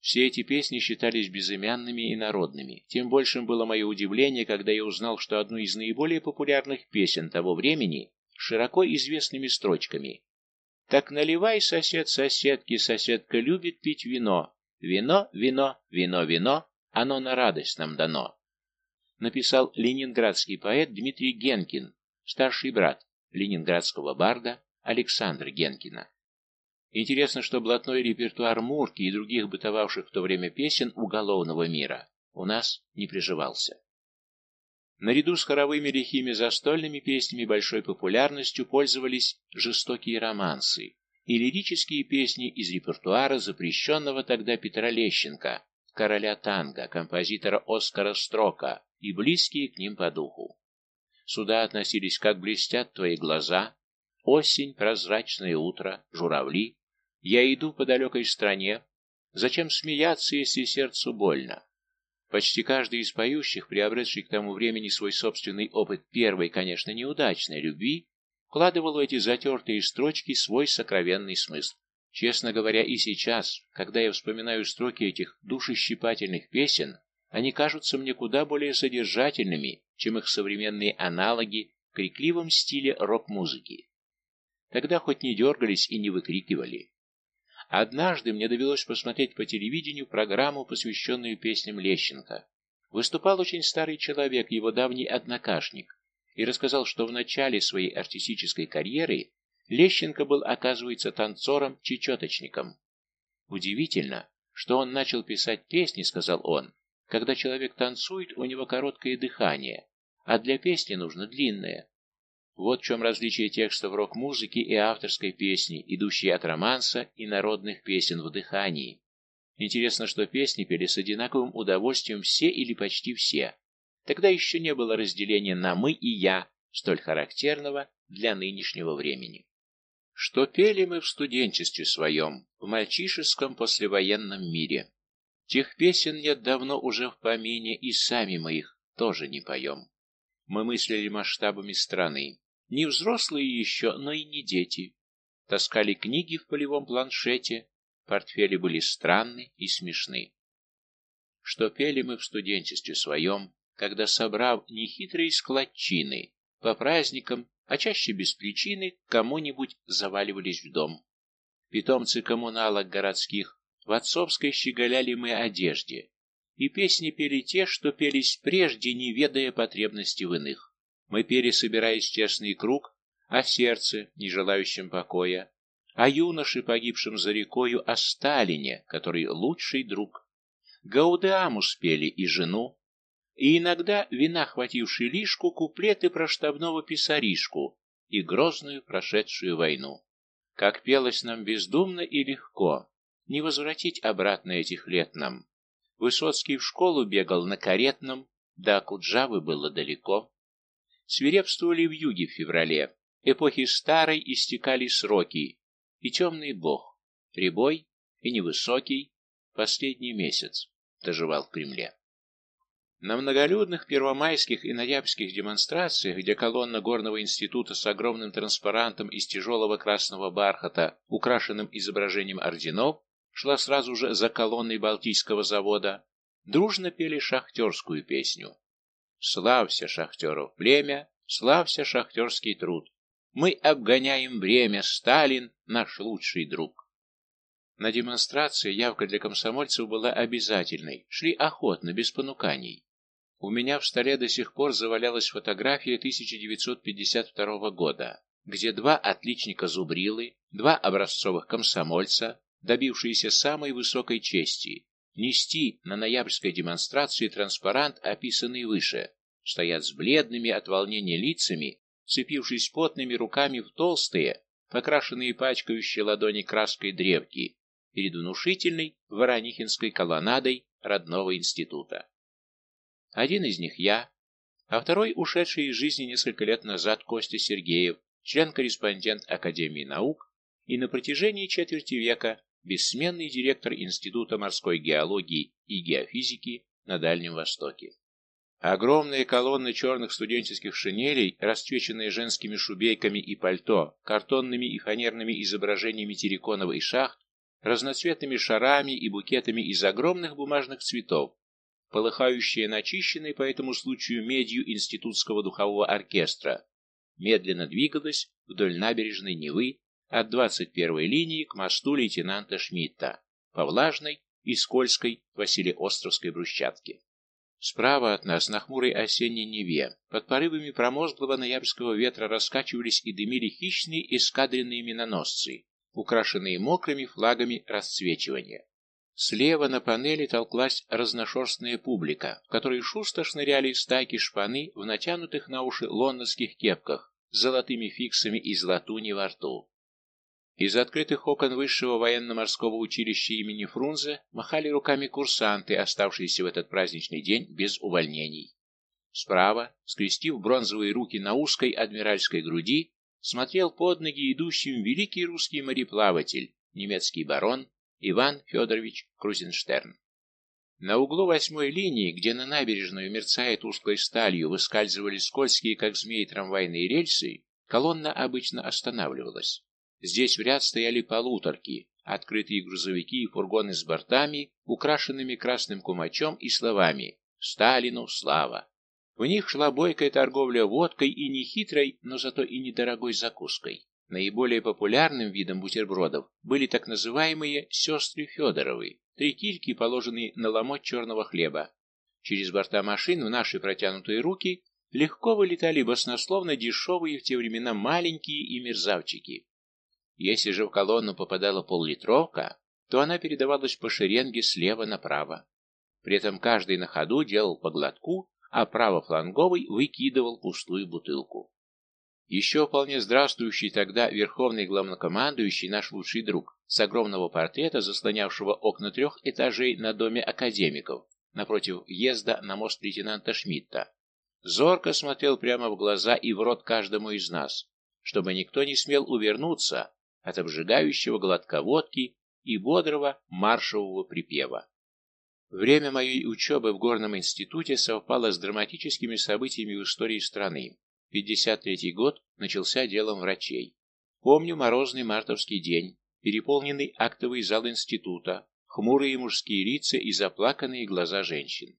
Все эти песни считались безымянными и народными. Тем большим было мое удивление, когда я узнал, что одну из наиболее популярных песен того времени широко известными строчками «Так наливай, сосед соседки, соседка любит пить вино, Вино, вино, вино, вино, оно на радость нам дано. Написал ленинградский поэт Дмитрий Генкин, старший брат ленинградского барда Александра Генкина. Интересно, что блатной репертуар Мурки и других бытовавших в то время песен уголовного мира у нас не приживался. Наряду с хоровыми лихими застольными песнями большой популярностью пользовались жестокие романсы и лирические песни из репертуара запрещенного тогда Петра Лещенко, короля танго, композитора Оскара Строка и близкие к ним по духу. Сюда относились «Как блестят твои глаза», «Осень, прозрачное утро», «Журавли», «Я иду по далекой стране», «Зачем смеяться, если сердцу больно?» Почти каждый из поющих, приобретший к тому времени свой собственный опыт первой, конечно, неудачной любви, вкладывал в эти затертые строчки свой сокровенный смысл. Честно говоря, и сейчас, когда я вспоминаю строки этих душещипательных песен, они кажутся мне куда более содержательными, чем их современные аналоги в крикливом стиле рок-музыки. Тогда хоть не дергались и не выкрикивали, Однажды мне довелось посмотреть по телевидению программу, посвященную песням Лещенко. Выступал очень старый человек, его давний однокашник, и рассказал, что в начале своей артистической карьеры Лещенко был, оказывается, танцором-чечеточником. Удивительно, что он начал писать песни, сказал он, когда человек танцует, у него короткое дыхание, а для песни нужно длинное. Вот в чем различие текстов рок-музыки и авторской песни, идущей от романса и народных песен в дыхании. Интересно, что песни пели с одинаковым удовольствием все или почти все. Тогда еще не было разделения на «мы» и «я», столь характерного для нынешнего времени. Что пели мы в студенчестве своем, в мальчишеском послевоенном мире. Тех песен нет давно уже в помине, и сами мы их тоже не поем. Мы мыслили масштабами страны, не взрослые еще, но и не дети. Таскали книги в полевом планшете, портфели были странны и смешны. Что пели мы в студенчестве своем, когда, собрав нехитрые складчины, по праздникам, а чаще без причины, кому-нибудь заваливались в дом. Питомцы коммуналок городских в отцовской щеголяли мы одежде, и песни пели те, что пелись прежде, не ведая потребности в иных. Мы пели, собираясь тесный круг, о сердце, не желающем покоя, о юноше, погибшем за рекою, о Сталине, который лучший друг. Гаудеаму спели и жену, и иногда, вина хвативший лишку, куплеты про штабного писаришку и грозную прошедшую войну. Как пелось нам бездумно и легко, не возвратить обратно этих лет нам. Высоцкий в школу бегал на каретном, до Акуджавы было далеко свирепствовали в юге в феврале. Эпохи старой истекали сроки, и темный бог, прибой и невысокий, последний месяц, доживал в Кремле. На многолюдных первомайских и ноябрьских демонстрациях, где колонна Горного института с огромным транспарантом из тяжелого красного бархата, украшенным изображением орденов, шла сразу же за колонной Балтийского завода, дружно пели шахтерскую песню. Славься, шахтеров племя, славься, шахтерский труд. Мы обгоняем время, Сталин — наш лучший друг. На демонстрации явка для комсомольцев была обязательной, шли охотно, без понуканий. У меня в столе до сих пор завалялась фотография 1952 года, где два отличника зубрилы, два образцовых комсомольца, добившиеся самой высокой чести, нести на ноябрьской демонстрации транспарант, описанный выше, стоят с бледными от волнения лицами, цепившись потными руками в толстые, покрашенные пачкающие ладони краской древки, перед внушительной Воронихинской колоннадой родного института. Один из них я, а второй ушедший из жизни несколько лет назад Костя Сергеев, член-корреспондент Академии наук и на протяжении четверти века бессменный директор Института морской геологии и геофизики на Дальнем Востоке. Огромные колонны черных студенческих шинелей, расцвеченные женскими шубейками и пальто, картонными и фанерными изображениями терриконов и шахт, разноцветными шарами и букетами из огромных бумажных цветов, полыхающие начищенной по этому случаю медью Институтского духового оркестра, медленно двигалась вдоль набережной Невы от 21-й линии к мосту лейтенанта Шмидта по влажной и скользкой Василиостровской брусчатке. Справа от нас, на хмурой осенней Неве, под порывами промозглого ноябрьского ветра раскачивались и дымили хищные эскадренные миноносцы, украшенные мокрыми флагами расцвечивания. Слева на панели толклась разношерстная публика, в которой шусто шныряли стайки шпаны в натянутых на уши лондонских кепках с золотыми фиксами и золотуни во рту. Из открытых окон высшего военно-морского училища имени Фрунзе махали руками курсанты, оставшиеся в этот праздничный день без увольнений. Справа, скрестив бронзовые руки на узкой адмиральской груди, смотрел под ноги идущим великий русский мореплаватель, немецкий барон Иван Федорович Крузенштерн. На углу восьмой линии, где на набережную, мерцая тусклой сталью, выскальзывали скользкие, как змеи, трамвайные рельсы, колонна обычно останавливалась. Здесь в ряд стояли полуторки, открытые грузовики и фургоны с бортами, украшенными красным кумачом и словами «Сталину слава!». В них шла бойкая торговля водкой и нехитрой, но зато и недорогой закуской. Наиболее популярным видом бутербродов были так называемые «сестры Федоровы», кильки, положенные на ломоть черного хлеба. Через борта машин в наши протянутые руки легко вылетали баснословно дешевые в те времена маленькие и мерзавчики. Если же в колонну попадала поллитровка, то она передавалась по шеренге слева направо. При этом каждый на ходу делал по глотку, а правофланговый выкидывал пустую бутылку. Еще вполне здравствующий тогда верховный главнокомандующий наш лучший друг, с огромного портрета, заслонявшего окна трех этажей на доме академиков, напротив въезда на мост лейтенанта Шмидта, зорко смотрел прямо в глаза и в рот каждому из нас, чтобы никто не смел увернуться от обжигающего глотка водки и бодрого маршевого припева. Время моей учебы в горном институте совпало с драматическими событиями в истории страны, 53-й год начался делом врачей. Помню морозный мартовский день, переполненный актовый зал института, хмурые мужские лица и заплаканные глаза женщин.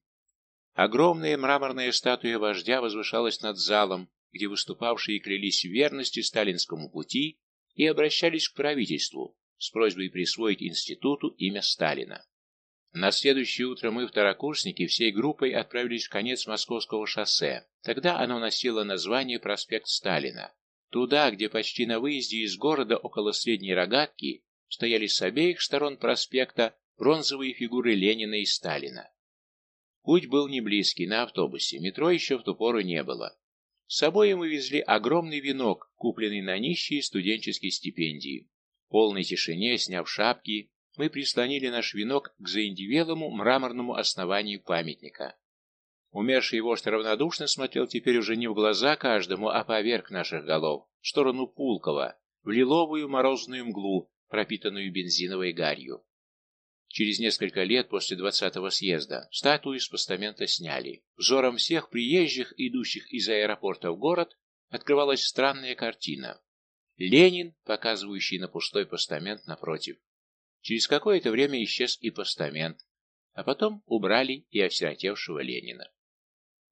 Огромная мраморная статуя вождя возвышалась над залом, где выступавшие клялись в верности сталинскому пути и обращались к правительству с просьбой присвоить институту имя Сталина. На следующее утро мы, второкурсники, всей группой отправились в конец Московского шоссе. Тогда оно носило название проспект Сталина. Туда, где почти на выезде из города около Средней Рогатки стояли с обеих сторон проспекта бронзовые фигуры Ленина и Сталина. Путь был не близкий, на автобусе, метро еще в ту пору не было. С собой мы везли огромный венок, купленный на нищие студенческие стипендии. В полной тишине, сняв шапки, мы прислонили наш венок к заиндивелому мраморному основанию памятника. Умерший вождь равнодушно смотрел теперь уже не в глаза каждому, а поверх наших голов, в сторону Пулкова, в лиловую морозную мглу, пропитанную бензиновой гарью. Через несколько лет после двадцатого съезда статую с постамента сняли. Взором всех приезжих, идущих из аэропорта в город, открывалась странная картина. Ленин, показывающий на пустой постамент напротив. Через какое-то время исчез и постамент, а потом убрали и осиротевшего Ленина.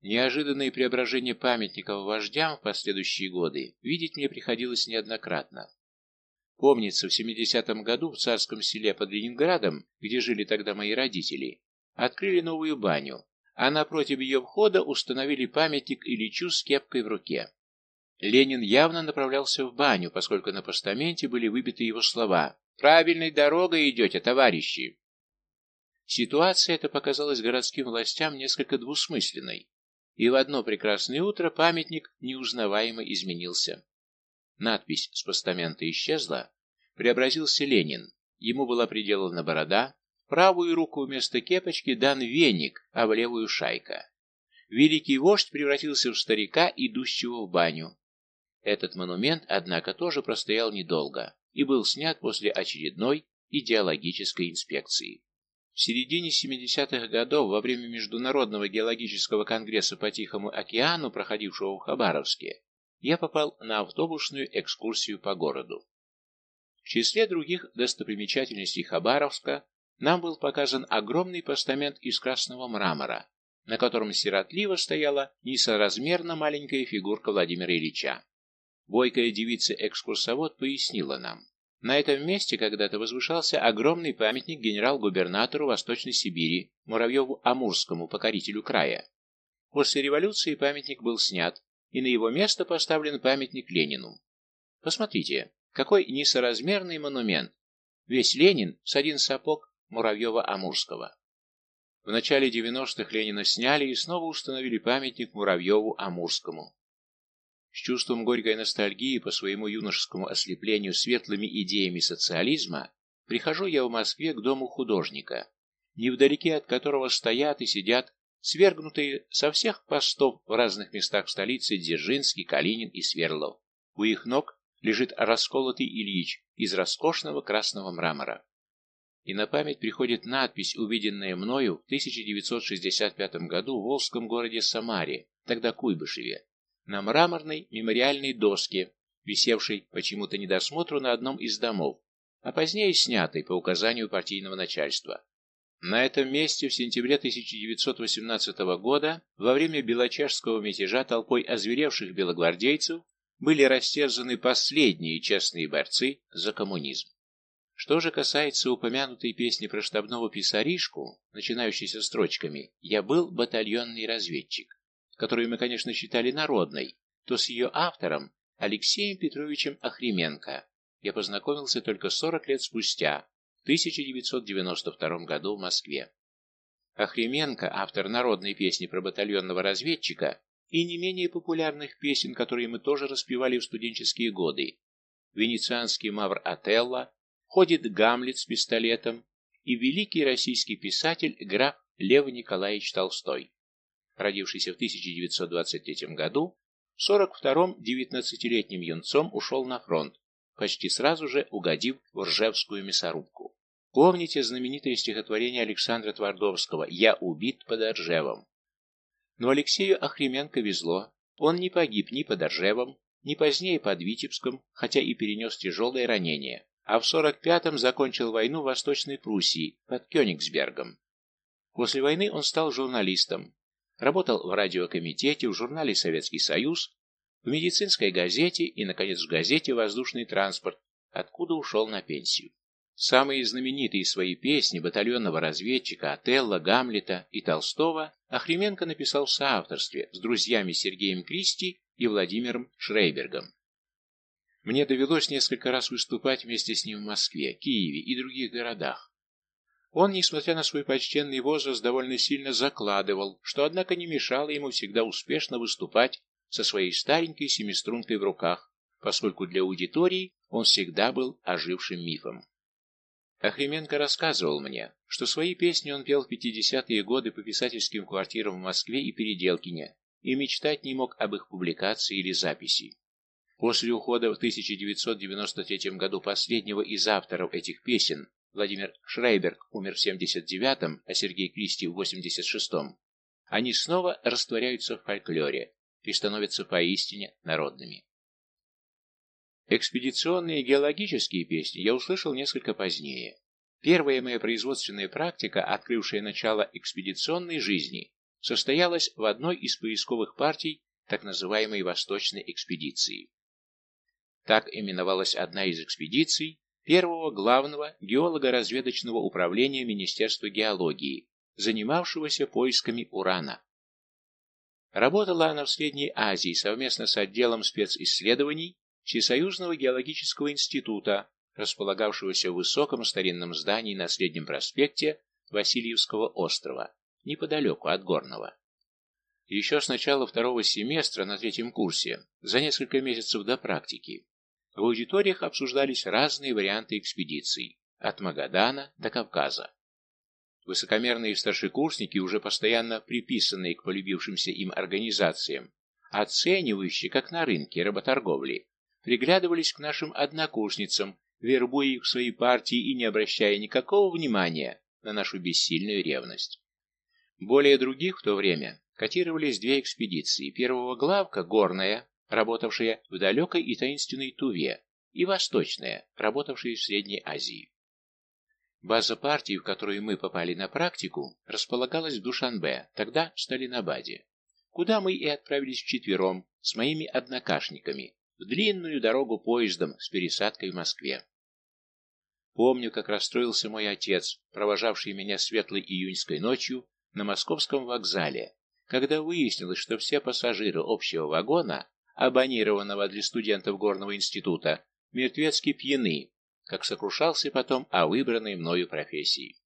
Неожиданные преображения памятников вождям в последующие годы видеть мне приходилось неоднократно. Помнится, в 70-м году в царском селе под Ленинградом, где жили тогда мои родители, открыли новую баню, а напротив ее входа установили памятник Ильичу с кепкой в руке. Ленин явно направлялся в баню, поскольку на постаменте были выбиты его слова Правильной дорогой идете, товарищи. Ситуация эта показалась городским властям несколько двусмысленной, и в одно прекрасное утро памятник неузнаваемо изменился. Надпись с постамента исчезла, преобразился Ленин, ему была приделана борода, правую руку вместо кепочки дан веник, а в левую шайка. Великий вождь превратился в старика, идущего в баню. Этот монумент, однако, тоже простоял недолго и был снят после очередной идеологической инспекции. В середине 70-х годов, во время Международного геологического конгресса по Тихому океану, проходившего в Хабаровске, я попал на автобусную экскурсию по городу. В числе других достопримечательностей Хабаровска нам был показан огромный постамент из красного мрамора, на котором сиротливо стояла несоразмерно маленькая фигурка Владимира Ильича. Бойкая девица-экскурсовод пояснила нам. На этом месте когда-то возвышался огромный памятник генерал-губернатору Восточной Сибири Муравьеву-Амурскому, покорителю края. После революции памятник был снят, и на его место поставлен памятник Ленину. Посмотрите, Какой несоразмерный монумент! Весь Ленин с один сапог Муравьева-Амурского. В начале 90-х Ленина сняли и снова установили памятник Муравьеву-Амурскому. С чувством горькой ностальгии по своему юношескому ослеплению светлыми идеями социализма прихожу я в Москве к дому художника, невдалеке от которого стоят и сидят свергнутые со всех постов в разных местах столицы Дзержинский, Калинин и Сверлов. У их ног лежит расколотый Ильич из роскошного красного мрамора и на память приходит надпись, увиденная мною в 1965 году в волжском городе Самаре, тогда Куйбышеве, на мраморной мемориальной доске, висевшей почему-то недосмотру на одном из домов, а позднее снятой по указанию партийного начальства. На этом месте в сентябре 1918 года, во время белочешского мятежа толпой озверевших белогвардейцев, были растерзаны последние честные борцы за коммунизм. Что же касается упомянутой песни про штабного писаришку, начинающейся строчками «Я был батальонный разведчик», которую мы, конечно, считали народной, то с ее автором, Алексеем Петровичем Охременко, я познакомился только 40 лет спустя, в 1992 году в Москве. Охременко, автор народной песни про батальонного разведчика и не менее популярных песен, которые мы тоже распевали в студенческие годы, «Венецианский мавр Отелло», ходит Гамлет с пистолетом и великий российский писатель граф Лев Николаевич Толстой, родившийся в 1923 году, в 42-м 19-летним юнцом ушел на фронт, почти сразу же угодив в Ржевскую мясорубку. Помните знаменитое стихотворение Александра Твардовского «Я убит под Ржевом». Но Алексею Охременко везло, он не погиб ни под Ржевом, ни позднее под Витебском, хотя и перенес тяжелое ранение а в 45-м закончил войну в Восточной Пруссии под Кёнигсбергом. После войны он стал журналистом, работал в радиокомитете, в журнале «Советский Союз», в медицинской газете и, наконец, в газете «Воздушный транспорт», откуда ушел на пенсию. Самые знаменитые свои песни батальонного разведчика Отелла, Гамлета и Толстого Охременко написал в соавторстве с друзьями Сергеем Кристи и Владимиром Шрейбергом. Мне довелось несколько раз выступать вместе с ним в Москве, Киеве и других городах. Он, несмотря на свой почтенный возраст, довольно сильно закладывал, что, однако, не мешало ему всегда успешно выступать со своей старенькой семистрункой в руках, поскольку для аудитории он всегда был ожившим мифом. Охременко рассказывал мне, что свои песни он пел в 50-е годы по писательским квартирам в Москве и Переделкине и мечтать не мог об их публикации или записи. После ухода в 1993 году последнего из авторов этих песен, Владимир Шрейберг умер в 79-м, а Сергей Кристи в 86-м, они снова растворяются в фольклоре и становятся поистине народными. Экспедиционные геологические песни я услышал несколько позднее. Первая моя производственная практика, открывшая начало экспедиционной жизни, состоялась в одной из поисковых партий так называемой Восточной экспедиции. Так именовалась одна из экспедиций первого главного геолого-разведочного управления Министерства геологии, занимавшегося поисками урана. Работала она в Средней Азии совместно с отделом специсследований Всесоюзного геологического института, располагавшегося в высоком старинном здании на Среднем проспекте Васильевского острова, неподалеку от Горного. Еще с начала второго семестра на третьем курсе, за несколько месяцев до практики, в аудиториях обсуждались разные варианты экспедиций, от Магадана до Кавказа. Высокомерные старшекурсники, уже постоянно приписанные к полюбившимся им организациям, оценивающие, как на рынке работорговли, приглядывались к нашим однокурсницам, вербуя их в свои партии и не обращая никакого внимания на нашу бессильную ревность. Более других в то время котировались две экспедиции. Первого главка, горная, работавшая в далекой и таинственной Туве, и восточная, работавшая в Средней Азии. База партии, в которую мы попали на практику, располагалась в Душанбе, тогда Сталинабаде, куда мы и отправились вчетвером с моими однокашниками в длинную дорогу поездом с пересадкой в Москве. Помню, как расстроился мой отец, провожавший меня светлой июньской ночью на московском вокзале, когда выяснилось, что все пассажиры общего вагона абонированного для студентов горного института, мертвецки пьяны, как сокрушался потом о выбранной мною профессии.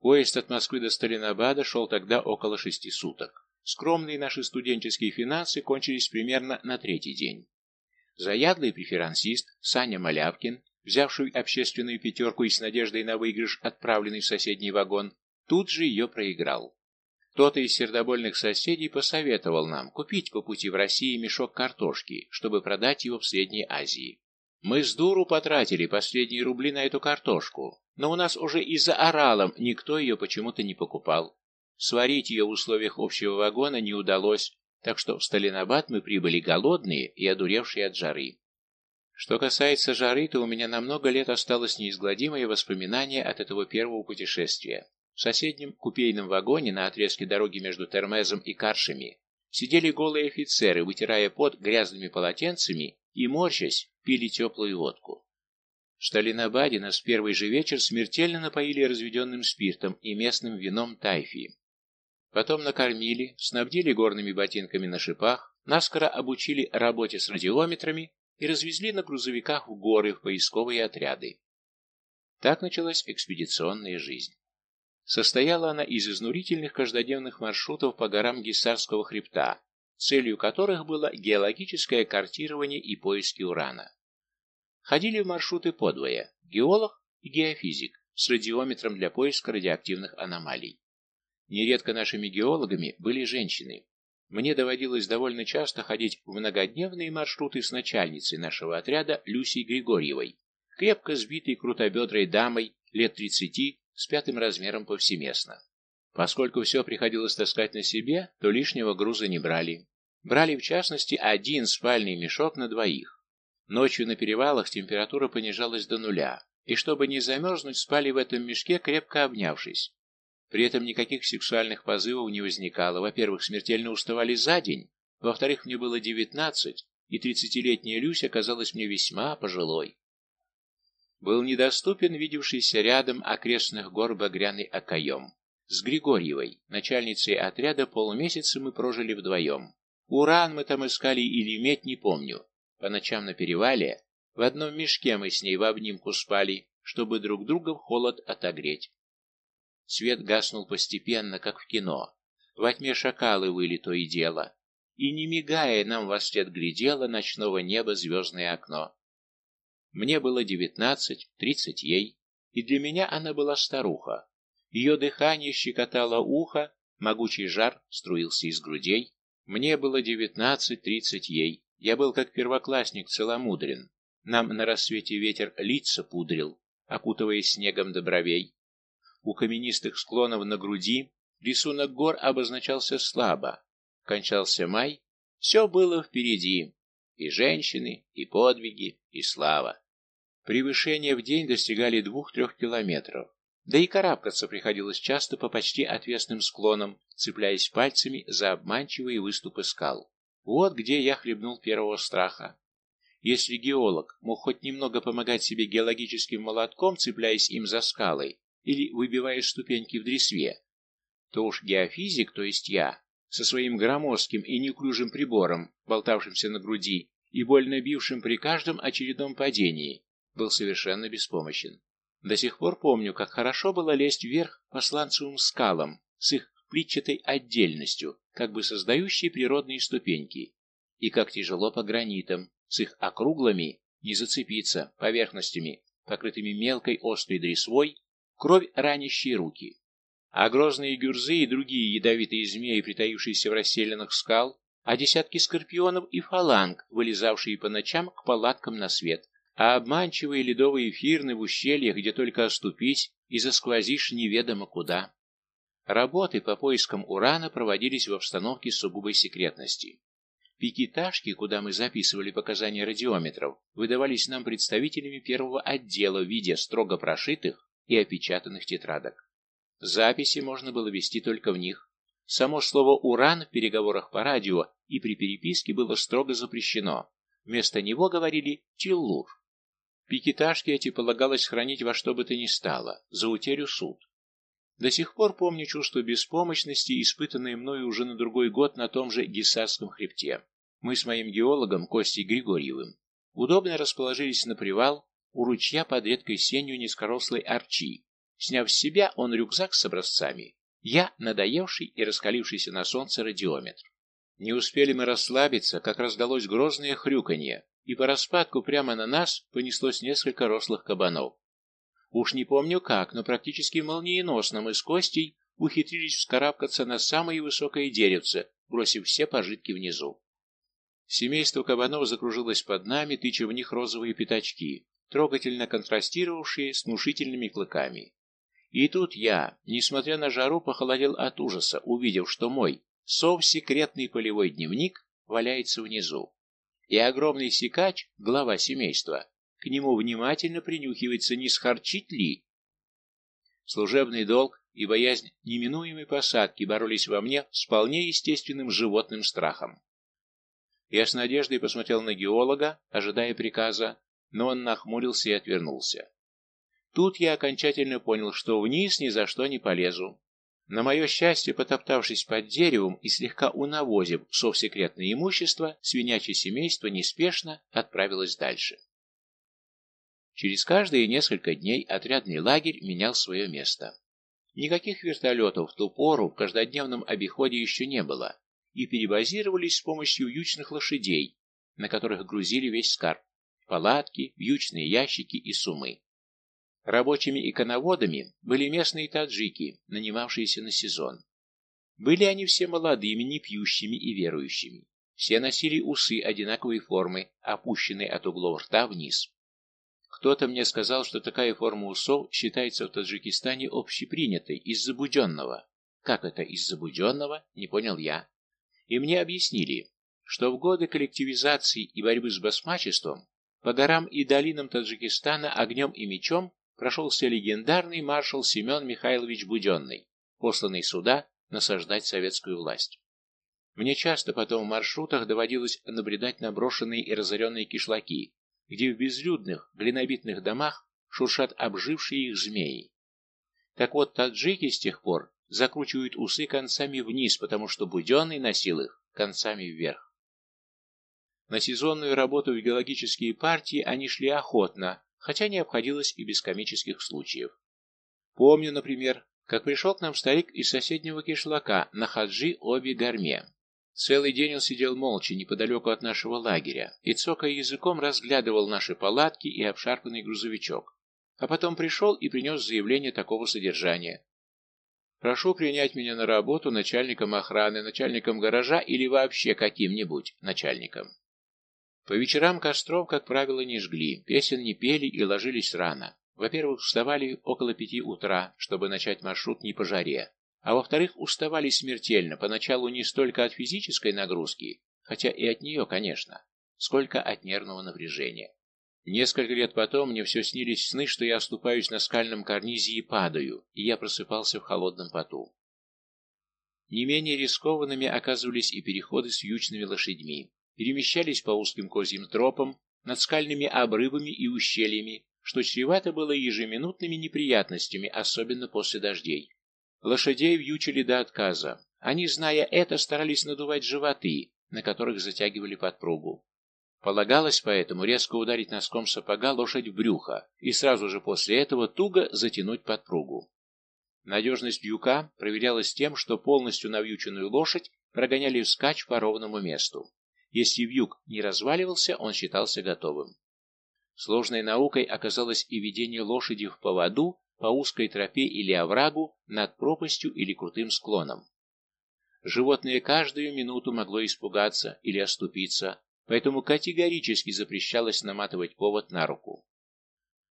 Поезд от Москвы до Сталинабада шел тогда около шести суток. Скромные наши студенческие финансы кончились примерно на третий день. Заядлый преферансист Саня Малявкин, взявший общественную пятерку и с надеждой на выигрыш отправленный в соседний вагон, тут же ее проиграл. Кто-то из сердобольных соседей посоветовал нам купить по пути в России мешок картошки, чтобы продать его в Средней Азии. Мы с дуру потратили последние рубли на эту картошку, но у нас уже и за оралом никто ее почему-то не покупал. Сварить ее в условиях общего вагона не удалось, так что в Сталинабад мы прибыли голодные и одуревшие от жары. Что касается жары, то у меня на много лет осталось неизгладимое воспоминание от этого первого путешествия. В соседнем купейном вагоне на отрезке дороги между Термезом и Каршами сидели голые офицеры, вытирая пот грязными полотенцами и, морщась, пили теплую водку. В Сталинабаде нас в первый же вечер смертельно напоили разведенным спиртом и местным вином тайфи. Потом накормили, снабдили горными ботинками на шипах, наскоро обучили работе с радиометрами и развезли на грузовиках в горы в поисковые отряды. Так началась экспедиционная жизнь. Состояла она из изнурительных каждодневных маршрутов по горам Гиссарского хребта, целью которых было геологическое картирование и поиски урана. Ходили в маршруты подвое – геолог и геофизик с радиометром для поиска радиоактивных аномалий. Нередко нашими геологами были женщины. Мне доводилось довольно часто ходить в многодневные маршруты с начальницей нашего отряда Люсей Григорьевой, крепко сбитой крутобедрой дамой лет тридцати с пятым размером повсеместно. Поскольку все приходилось таскать на себе, то лишнего груза не брали. Брали, в частности, один спальный мешок на двоих. Ночью на перевалах температура понижалась до нуля, и чтобы не замерзнуть, спали в этом мешке, крепко обнявшись. При этом никаких сексуальных позывов не возникало. Во-первых, смертельно уставали за день. Во-вторых, мне было девятнадцать, и тридцатилетняя Люся казалась мне весьма пожилой. Был недоступен видевшийся рядом окрестных гор багряный окоем. С Григорьевой, начальницей отряда, полмесяца мы прожили вдвоем. Уран мы там искали или медь, не помню. По ночам на перевале в одном мешке мы с ней в обнимку спали, чтобы друг друга в холод отогреть. Свет гаснул постепенно, как в кино. Во тьме шакалы выли то и дело. И, не мигая, нам во след глядело ночного неба звездное окно. Мне было девятнадцать, тридцать ей, и для меня она была старуха. Ее дыхание щекотало ухо, могучий жар струился из грудей. Мне было девятнадцать, тридцать ей. Я был как первоклассник целомудрен. Нам на рассвете ветер лица пудрил, окутывая снегом до бровей. У каменистых склонов на груди рисунок гор обозначался слабо. Кончался май, все было впереди. И женщины, и подвиги, и слава. Превышения в день достигали двух-трех километров. Да и карабкаться приходилось часто по почти отвесным склонам, цепляясь пальцами за обманчивые выступы скал. Вот где я хлебнул первого страха. Если геолог мог хоть немного помогать себе геологическим молотком, цепляясь им за скалой, или выбивая ступеньки в дресве, то уж геофизик, то есть я, со своим громоздким и неуклюжим прибором, болтавшимся на груди и больно бившим при каждом очередном падении, был совершенно беспомощен. До сих пор помню, как хорошо было лезть вверх по сланцевым скалам с их плитчатой отдельностью, как бы создающей природные ступеньки, и как тяжело по гранитам, с их округлыми, не зацепиться, поверхностями, покрытыми мелкой острой дресвой кровь ранящие руки. А грозные гюрзы и другие ядовитые змеи, притаившиеся в расселенных скал, а десятки скорпионов и фаланг, вылезавшие по ночам к палаткам на свет, а обманчивые ледовые фирны в ущельях, где только оступить и засквозишь неведомо куда. Работы по поискам урана проводились в обстановке сугубой секретности. Пикетажки, куда мы записывали показания радиометров, выдавались нам представителями первого отдела в виде строго прошитых, и опечатанных тетрадок. Записи можно было вести только в них. Само слово «уран» в переговорах по радио и при переписке было строго запрещено. Вместо него говорили «тиллур». Пикетажки эти полагалось хранить во что бы то ни стало, за утерю суд. До сих пор помню чувство беспомощности, испытанное мною уже на другой год на том же Гиссарском хребте. Мы с моим геологом Костей Григорьевым удобно расположились на привал у ручья под редкой сенью низкорослой арчи. Сняв с себя он рюкзак с образцами, я надоевший и раскалившийся на солнце радиометр. Не успели мы расслабиться, как раздалось грозное хрюканье, и по распадку прямо на нас понеслось несколько рослых кабанов. Уж не помню как, но практически молниеносно мы с Костей ухитрились вскарабкаться на самое высокое деревце, бросив все пожитки внизу. Семейство кабанов закружилось под нами, тыча в них розовые пятачки, трогательно контрастировавшие с внушительными клыками. И тут я, несмотря на жару, похолодел от ужаса, увидев, что мой сов-секретный полевой дневник валяется внизу. И огромный сикач, глава семейства, к нему внимательно принюхивается, не схарчит ли. Служебный долг и боязнь неминуемой посадки боролись во мне с вполне естественным животным страхом. Я с надеждой посмотрел на геолога, ожидая приказа, но он нахмурился и отвернулся. Тут я окончательно понял, что вниз ни за что не полезу. На мое счастье, потоптавшись под деревом и слегка унавозив совсекретное имущество, свинячье семейство неспешно отправилось дальше. Через каждые несколько дней отрядный лагерь менял свое место. Никаких вертолетов в ту пору в каждодневном обиходе еще не было, и перебазировались с помощью вьючных лошадей, на которых грузили весь скарб – палатки, вьючные ящики и сумы. Рабочими и коноводами были местные таджики, нанимавшиеся на сезон. Были они все молодыми, не пьющими и верующими. Все носили усы одинаковой формы, опущенные от углов рта вниз. Кто-то мне сказал, что такая форма усов считается в Таджикистане общепринятой, из забуденного. Как это из забуденного, не понял я. И мне объяснили, что в годы коллективизации и борьбы с басмачеством по горам и долинам Таджикистана огнем и мечом прошелся легендарный маршал Семен Михайлович Буденный, посланный сюда насаждать советскую власть. Мне часто потом в маршрутах доводилось наблюдать на брошенные и разоренные кишлаки, где в безлюдных, глинобитных домах шуршат обжившие их змеи. Так вот, таджики с тех пор закручивают усы концами вниз, потому что Буденный носил их концами вверх. На сезонную работу в геологические партии они шли охотно, хотя не обходилось и без комических случаев. Помню, например, как пришел к нам старик из соседнего кишлака на хаджи Оби Гарме. Целый день он сидел молча неподалеку от нашего лагеря и, цокая языком, разглядывал наши палатки и обшарпанный грузовичок. А потом пришел и принес заявление такого содержания. «Прошу принять меня на работу начальником охраны, начальником гаража или вообще каким-нибудь начальником». По вечерам костров, как правило, не жгли, песен не пели и ложились рано. Во-первых, вставали около пяти утра, чтобы начать маршрут не по жаре. А во-вторых, уставали смертельно, поначалу не столько от физической нагрузки, хотя и от нее, конечно, сколько от нервного напряжения. Несколько лет потом мне все снились сны, что я оступаюсь на скальном карнизе и падаю, и я просыпался в холодном поту. Не менее рискованными оказывались и переходы с вьючными лошадьми перемещались по узким козьим тропам, над скальными обрывами и ущельями, что чревато было ежеминутными неприятностями, особенно после дождей. Лошадей вьючили до отказа. Они, зная это, старались надувать животы, на которых затягивали подпругу. Полагалось поэтому резко ударить носком сапога лошадь в брюхо и сразу же после этого туго затянуть подпругу. Надежность вьюка проверялась тем, что полностью навьюченную лошадь прогоняли вскачь по ровному месту. Если вьюг не разваливался, он считался готовым. Сложной наукой оказалось и ведение лошади в поводу по узкой тропе или оврагу над пропастью или крутым склоном. Животное каждую минуту могло испугаться или оступиться, поэтому категорически запрещалось наматывать повод на руку.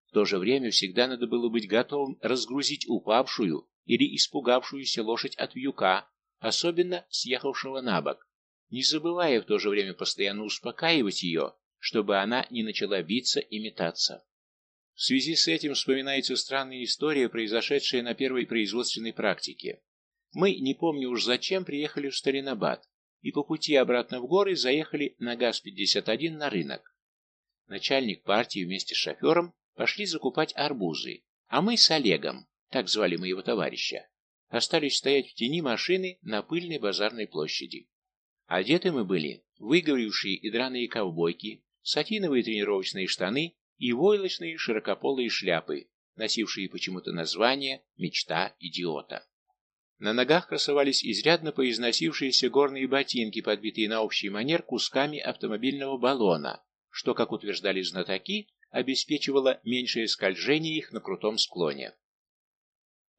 В то же время всегда надо было быть готовым разгрузить упавшую или испугавшуюся лошадь от вьюка, особенно съехавшего на бок, не забывая в то же время постоянно успокаивать ее, чтобы она не начала биться и метаться. В связи с этим вспоминается странная история, произошедшая на первой производственной практике. Мы, не помню уж зачем, приехали в Старинабад и по пути обратно в горы заехали на ГАЗ-51 на рынок. Начальник партии вместе с шофером пошли закупать арбузы, а мы с Олегом, так звали моего товарища, остались стоять в тени машины на пыльной базарной площади. Одеты мы были, выгоревшие и драные ковбойки, сатиновые тренировочные штаны и войлочные широкополые шляпы, носившие почему-то название «Мечта идиота». На ногах красовались изрядно поизносившиеся горные ботинки, подбитые на общий манер кусками автомобильного баллона, что, как утверждали знатоки, обеспечивало меньшее скольжение их на крутом склоне.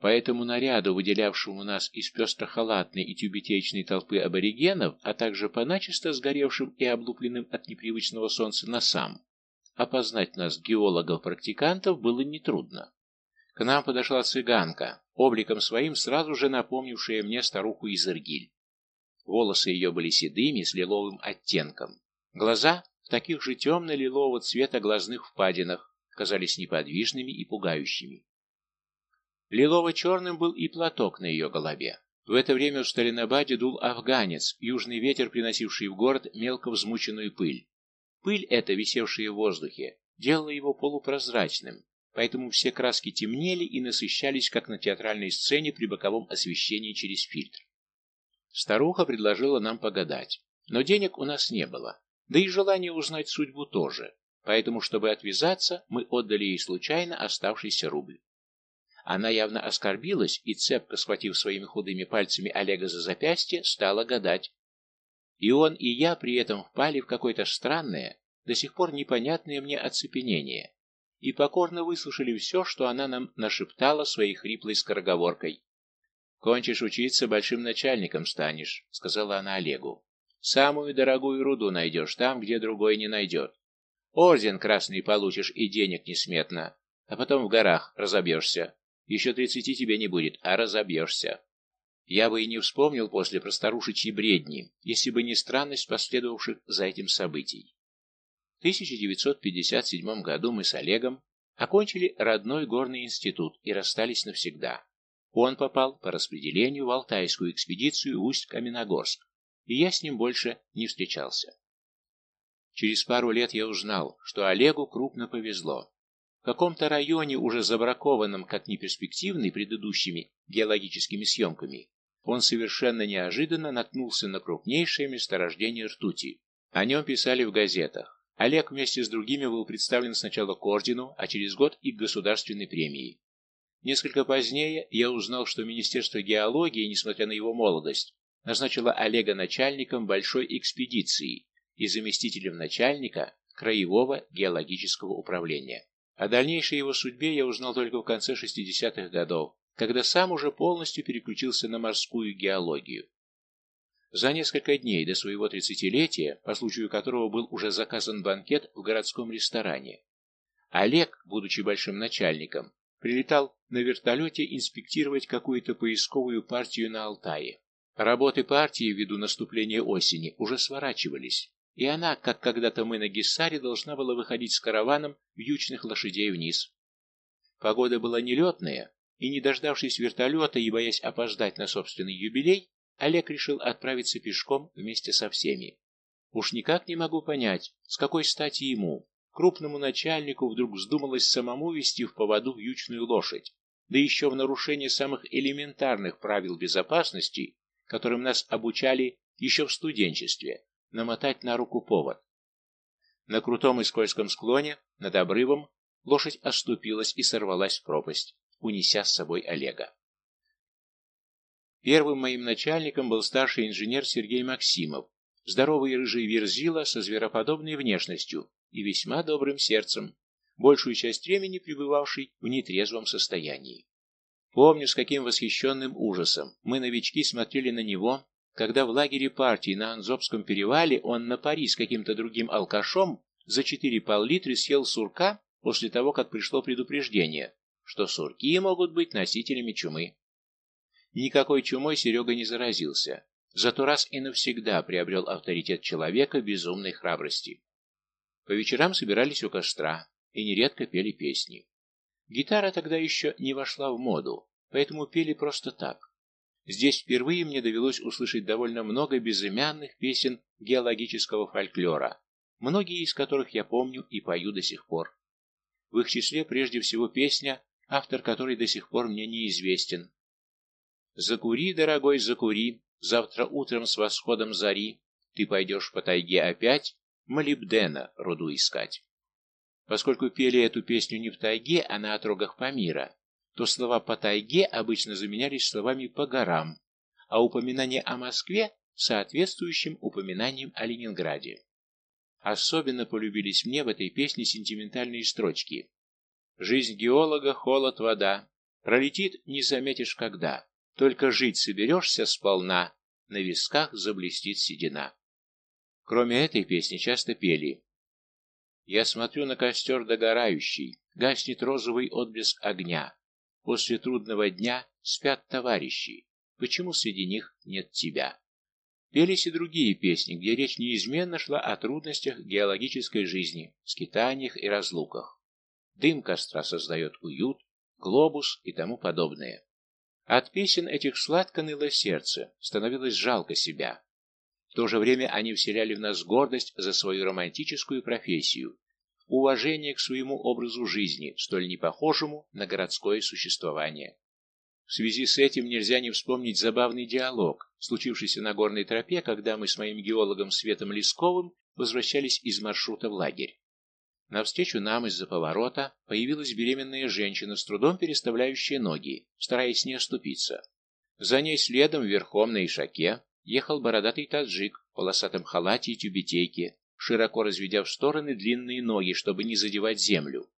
По этому наряду, выделявшему нас из пестро-халатной и тюбетечной толпы аборигенов, а также по начисто сгоревшим и облупленным от непривычного солнца носам, опознать нас, геологов-практикантов, было нетрудно. К нам подошла цыганка, обликом своим сразу же напомнившая мне старуху из Иргиль. Волосы ее были седыми, с лиловым оттенком. Глаза в таких же темно-лилового цвета глазных впадинах казались неподвижными и пугающими. Лилово-черным был и платок на ее голове. В это время в Сталинабаде дул афганец, южный ветер, приносивший в город мелко взмученную пыль. Пыль эта, висевшая в воздухе, делала его полупрозрачным, поэтому все краски темнели и насыщались, как на театральной сцене при боковом освещении через фильтр. Старуха предложила нам погадать, но денег у нас не было, да и желания узнать судьбу тоже, поэтому, чтобы отвязаться, мы отдали ей случайно оставшийся рубль. Она явно оскорбилась и, цепко схватив своими худыми пальцами Олега за запястье, стала гадать. И он, и я при этом впали в какое-то странное, до сих пор непонятное мне оцепенение, и покорно выслушали все, что она нам нашептала своей хриплой скороговоркой. «Кончишь учиться, большим начальником станешь», — сказала она Олегу. «Самую дорогую руду найдешь там, где другой не найдет. Орден красный получишь и денег несметно, а потом в горах разобьешься. Еще тридцати тебе не будет, а разобьешься. Я бы и не вспомнил после просторушечьей бредни, если бы не странность последовавших за этим событий. В 1957 году мы с Олегом окончили родной горный институт и расстались навсегда. Он попал по распределению в Алтайскую экспедицию в Усть-Каменогорск, и я с ним больше не встречался. Через пару лет я узнал, что Олегу крупно повезло. В каком-то районе, уже забракованном как неперспективный предыдущими геологическими съемками, он совершенно неожиданно наткнулся на крупнейшее месторождение ртути. О нем писали в газетах. Олег вместе с другими был представлен сначала к ордену, а через год и к государственной премии. Несколько позднее я узнал, что Министерство геологии, несмотря на его молодость, назначило Олега начальником большой экспедиции и заместителем начальника Краевого геологического управления. О дальнейшей его судьбе я узнал только в конце 60-х годов, когда сам уже полностью переключился на морскую геологию. За несколько дней до своего тридцатилетия, по случаю которого был уже заказан банкет в городском ресторане, Олег, будучи большим начальником, прилетал на вертолете инспектировать какую-то поисковую партию на Алтае. Работы партии ввиду наступления осени уже сворачивались, и она, как когда-то мы на Гессаре, должна была выходить с караваном вьючных лошадей вниз. Погода была нелетная, и, не дождавшись вертолета и боясь опоздать на собственный юбилей, Олег решил отправиться пешком вместе со всеми. Уж никак не могу понять, с какой стати ему, крупному начальнику, вдруг вздумалось самому вести в поводу вьючную лошадь, да еще в нарушение самых элементарных правил безопасности, которым нас обучали еще в студенчестве намотать на руку повод. На крутом и скользком склоне, над обрывом, лошадь оступилась и сорвалась в пропасть, унеся с собой Олега. Первым моим начальником был старший инженер Сергей Максимов, здоровый рыжий верзила со звероподобной внешностью и весьма добрым сердцем, большую часть времени пребывавший в нетрезвом состоянии. Помню, с каким восхищенным ужасом мы, новички, смотрели на него, когда в лагере партии на Анзобском перевале он на пари с каким-то другим алкашом за четыре пол-литра съел сурка после того, как пришло предупреждение, что сурки могут быть носителями чумы. Никакой чумой Серега не заразился, зато раз и навсегда приобрел авторитет человека безумной храбрости. По вечерам собирались у костра и нередко пели песни. Гитара тогда еще не вошла в моду, поэтому пели просто так. Здесь впервые мне довелось услышать довольно много безымянных песен геологического фольклора, многие из которых я помню и пою до сих пор. В их числе прежде всего песня, автор которой до сих пор мне неизвестен. «Закури, дорогой, закури, завтра утром с восходом зари, ты пойдешь по тайге опять, молибдена руду искать. Поскольку пели эту песню не в тайге, а на отрогах Памира, то слова по тайге обычно заменялись словами по горам, а упоминание о Москве соответствующим упоминанием о Ленинграде. Особенно полюбились мне в этой песне сентиментальные строчки. «Жизнь геолога, холод, вода. Пролетит, не заметишь когда. Только жить соберешься сполна, на висках заблестит седина». Кроме этой песни часто пели «Я смотрю на костер догорающий, гаснет розовый отблеск огня. После трудного дня спят товарищи, почему среди них нет тебя?» Пелись и другие песни, где речь неизменно шла о трудностях геологической жизни, скитаниях и разлуках. Дым костра создает уют, глобус и тому подобное. От песен этих сладко ныло сердце, становилось жалко себя. В то же время они вселяли в нас гордость за свою романтическую профессию, уважение к своему образу жизни, столь непохожему на городское существование. В связи с этим нельзя не вспомнить забавный диалог, случившийся на горной тропе, когда мы с моим геологом Светом Лесковым возвращались из маршрута в лагерь. Навстречу нам из-за поворота появилась беременная женщина, с трудом переставляющая ноги, стараясь не оступиться. За ней следом, верхом на ишаке, ехал бородатый таджик в полосатом халате и тюбетейке, широко разведя в стороны длинные ноги, чтобы не задевать землю.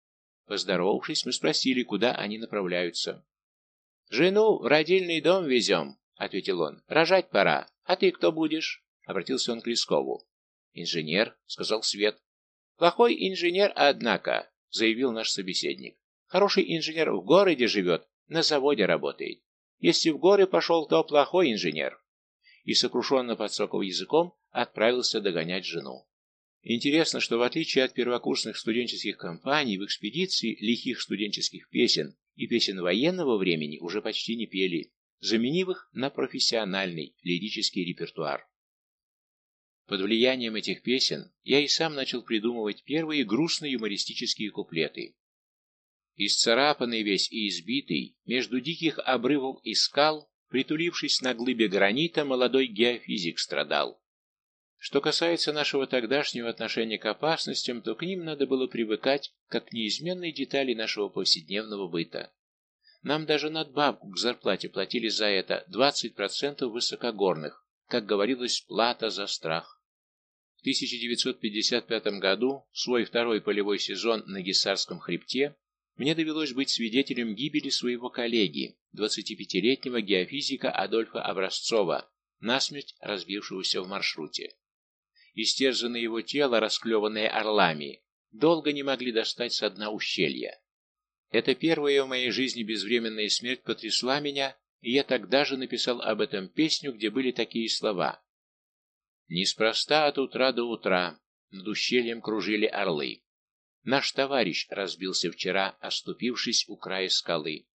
Поздоровавшись, мы спросили, куда они направляются. «Жену в родильный дом везем», — ответил он. «Рожать пора. А ты кто будешь?» — обратился он к Лескову. «Инженер», — сказал Свет. «Плохой инженер, однако», — заявил наш собеседник. «Хороший инженер в городе живет, на заводе работает. Если в горы пошел, то плохой инженер». И, сокрушенно подсоков языком, отправился догонять жену. Интересно, что в отличие от первокурсных студенческих компаний, в экспедиции лихих студенческих песен и песен военного времени уже почти не пели, заменив их на профессиональный лирический репертуар. Под влиянием этих песен я и сам начал придумывать первые грустные юмористические куплеты. Исцарапанный весь и избитый, между диких обрывов и скал, притулившись на глыбе гранита, молодой геофизик страдал. Что касается нашего тогдашнего отношения к опасностям, то к ним надо было привыкать, как к неизменной детали нашего повседневного быта. Нам даже надбавку к зарплате платили за это 20% высокогорных, как говорилось, плата за страх. В 1955 году, свой второй полевой сезон на Гиссарском хребте, мне довелось быть свидетелем гибели своего коллеги, 25-летнего геофизика Адольфа Образцова, насмерть разбившегося в маршруте. Истерзанное его тело, расклеванное орлами, долго не могли достать со дна ущелья. Это первая в моей жизни безвременная смерть потрясла меня, и я тогда же написал об этом песню, где были такие слова. «Неспроста от утра до утра над ущельем кружили орлы. Наш товарищ разбился вчера, оступившись у края скалы.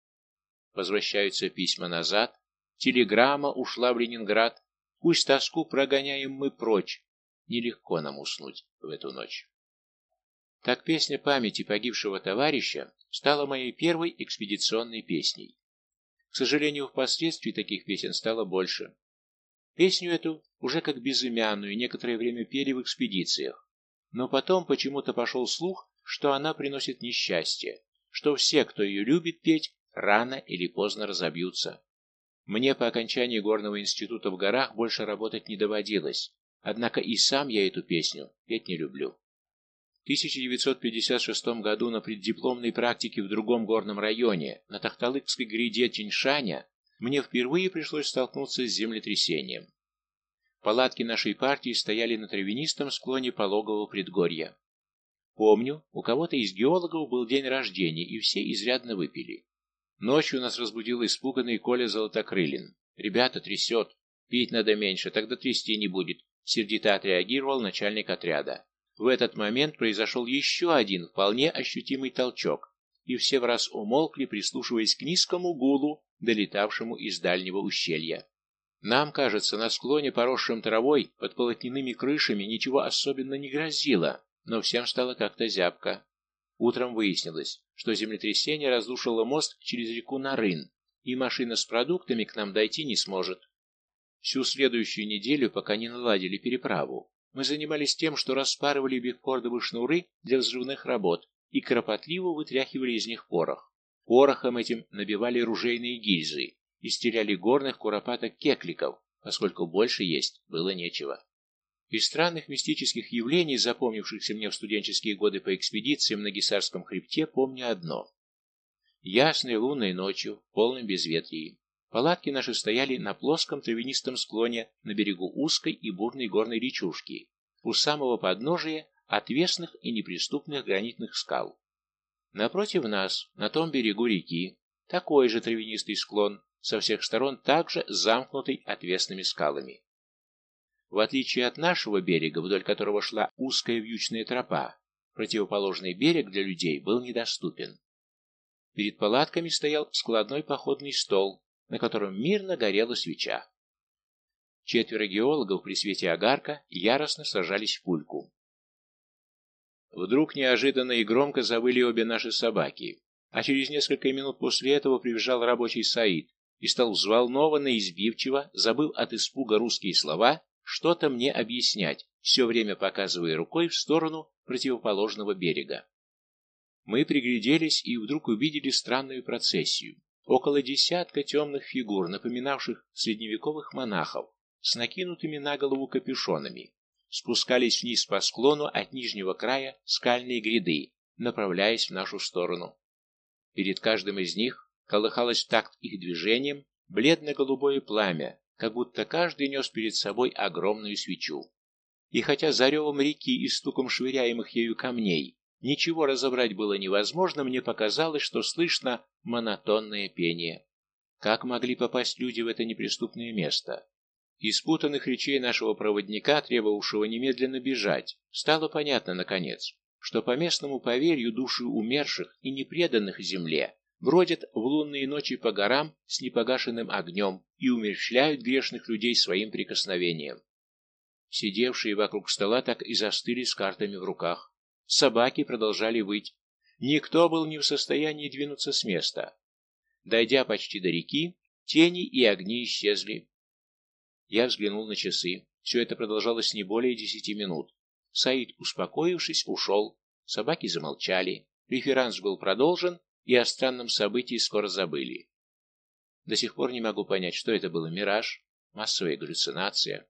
Возвращаются письма назад, телеграмма ушла в Ленинград, пусть тоску прогоняем мы прочь, Нелегко нам уснуть в эту ночь. Так песня памяти погибшего товарища стала моей первой экспедиционной песней. К сожалению, впоследствии таких песен стало больше. Песню эту уже как безымянную некоторое время пели в экспедициях, но потом почему-то пошел слух, что она приносит несчастье, что все, кто ее любит петь, рано или поздно разобьются. Мне по окончании горного института в горах больше работать не доводилось, Однако и сам я эту песню петь не люблю. В 1956 году на преддипломной практике в другом горном районе, на Тахталыкской гряде Тиньшаня, мне впервые пришлось столкнуться с землетрясением. Палатки нашей партии стояли на травянистом склоне пологового предгорья. Помню, у кого-то из геологов был день рождения, и все изрядно выпили. Ночью нас разбудил испуганный Коля Золотокрылин. «Ребята, трясет. Пить надо меньше, тогда трясти не будет сердито отреагировал начальник отряда. В этот момент произошел еще один вполне ощутимый толчок, и все в раз умолкли, прислушиваясь к низкому гулу, долетавшему из дальнего ущелья. Нам, кажется, на склоне, поросшем травой, под полотняными крышами, ничего особенно не грозило, но всем стало как-то зябко. Утром выяснилось, что землетрясение разрушило мост через реку Нарын, и машина с продуктами к нам дойти не сможет. Всю следующую неделю, пока не наладили переправу, мы занимались тем, что распарывали бигфордовые шнуры для взрывных работ и кропотливо вытряхивали из них порох. Порохом этим набивали ружейные гильзы и стреляли горных куропаток-кекликов, поскольку больше есть было нечего. Из странных мистических явлений, запомнившихся мне в студенческие годы по экспедициям на Гисарском хребте, помню одно. Ясной лунной ночью, в полном безветрии, палатки наши стояли на плоском травянистом склоне на берегу узкой и бурной горной речушки, у самого подножия отвесных и неприступных гранитных скал. Напротив нас, на том берегу реки, такой же травянистый склон, со всех сторон также замкнутый отвесными скалами. В отличие от нашего берега, вдоль которого шла узкая вьючная тропа, противоположный берег для людей был недоступен. Перед палатками стоял складной походный стол, на котором мирно горела свеча. Четверо геологов при свете огарка яростно сажались в пульку. Вдруг неожиданно и громко завыли обе наши собаки, а через несколько минут после этого прибежал рабочий Саид и стал взволнованно и избивчиво, забыв от испуга русские слова, что-то мне объяснять, все время показывая рукой в сторону противоположного берега. Мы пригляделись и вдруг увидели странную процессию. Около десятка темных фигур, напоминавших средневековых монахов, с накинутыми на голову капюшонами, спускались вниз по склону от нижнего края скальные гряды, направляясь в нашу сторону. Перед каждым из них колыхалось в такт их движением бледно-голубое пламя, как будто каждый нес перед собой огромную свечу. И хотя за ревом реки и стуком швыряемых ею камней ничего разобрать было невозможно, мне показалось, что слышно монотонное пение. Как могли попасть люди в это неприступное место? Из путанных речей нашего проводника, требовавшего немедленно бежать, стало понятно, наконец, что по местному поверью души умерших и непреданных земле бродят в лунные ночи по горам с непогашенным огнем и умерщвляют грешных людей своим прикосновением. Сидевшие вокруг стола так и застыли с картами в руках. Собаки продолжали выть. Никто был не в состоянии двинуться с места. Дойдя почти до реки, тени и огни исчезли. Я взглянул на часы. Все это продолжалось не более десяти минут. Саид, успокоившись, ушел. Собаки замолчали. Реферанс был продолжен, и о странном событии скоро забыли. До сих пор не могу понять, что это было мираж, массовая галлюцинация.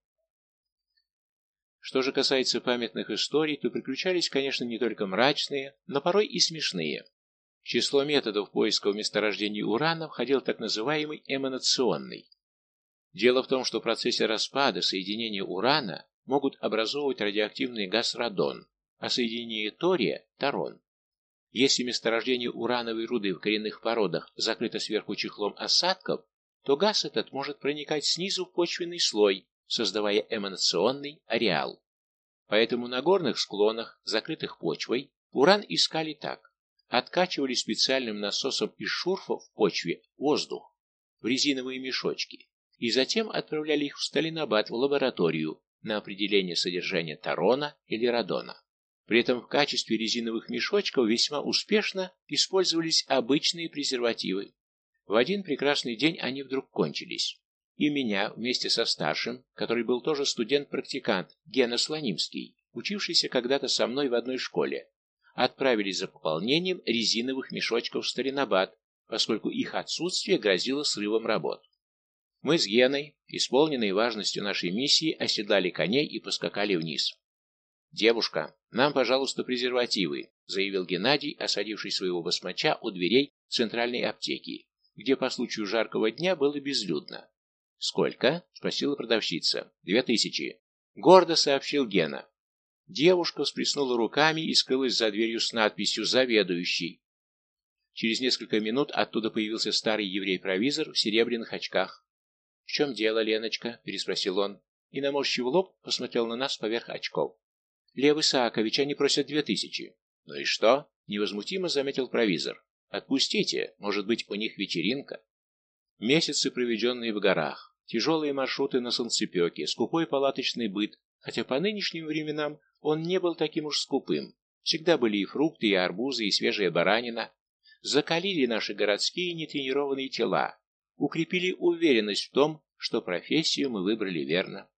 Что же касается памятных историй, то приключались, конечно, не только мрачные, но порой и смешные. Число методов поиска в месторождении урана входил так называемый эманационный. Дело в том, что в процессе распада соединения урана могут образовывать радиоактивный газ радон, а соединение тория – тарон. Если месторождение урановой руды в коренных породах закрыто сверху чехлом осадков, то газ этот может проникать снизу в почвенный слой, создавая эманационный ареал. Поэтому на горных склонах, закрытых почвой, уран искали так. Откачивали специальным насосом из шурфа в почве воздух в резиновые мешочки и затем отправляли их в Сталинабад в лабораторию на определение содержания тарона или радона. При этом в качестве резиновых мешочков весьма успешно использовались обычные презервативы. В один прекрасный день они вдруг кончились. И меня, вместе со старшим, который был тоже студент-практикант, Гена Слонимский, учившийся когда-то со мной в одной школе, отправили за пополнением резиновых мешочков в Сталинабад, поскольку их отсутствие грозило срывом работ. Мы с Геной, исполненные важностью нашей миссии, оседлали коней и поскакали вниз. «Девушка, нам, пожалуйста, презервативы», заявил Геннадий, осадивший своего басмача у дверей центральной аптеки, где по случаю жаркого дня было безлюдно. «Сколько?» — спросила продавщица. «Две тысячи». Гордо сообщил Гена. Девушка всплеснула руками и скрылась за дверью с надписью «Заведующий». Через несколько минут оттуда появился старый еврей-провизор в серебряных очках. «В чем дело, Леночка?» — переспросил он, и, наморщив лоб, посмотрел на нас поверх очков. Лев Исаакович, они просят две тысячи. Ну и что? Невозмутимо заметил провизор. Отпустите, может быть, у них вечеринка. Месяцы, проведенные в горах, тяжелые маршруты на солнцепеке, скупой палаточный быт, хотя по нынешним временам он не был таким уж скупым. Всегда были и фрукты, и арбузы, и свежая баранина. Закалили наши городские нетренированные тела, укрепили уверенность в том, что профессию мы выбрали верно.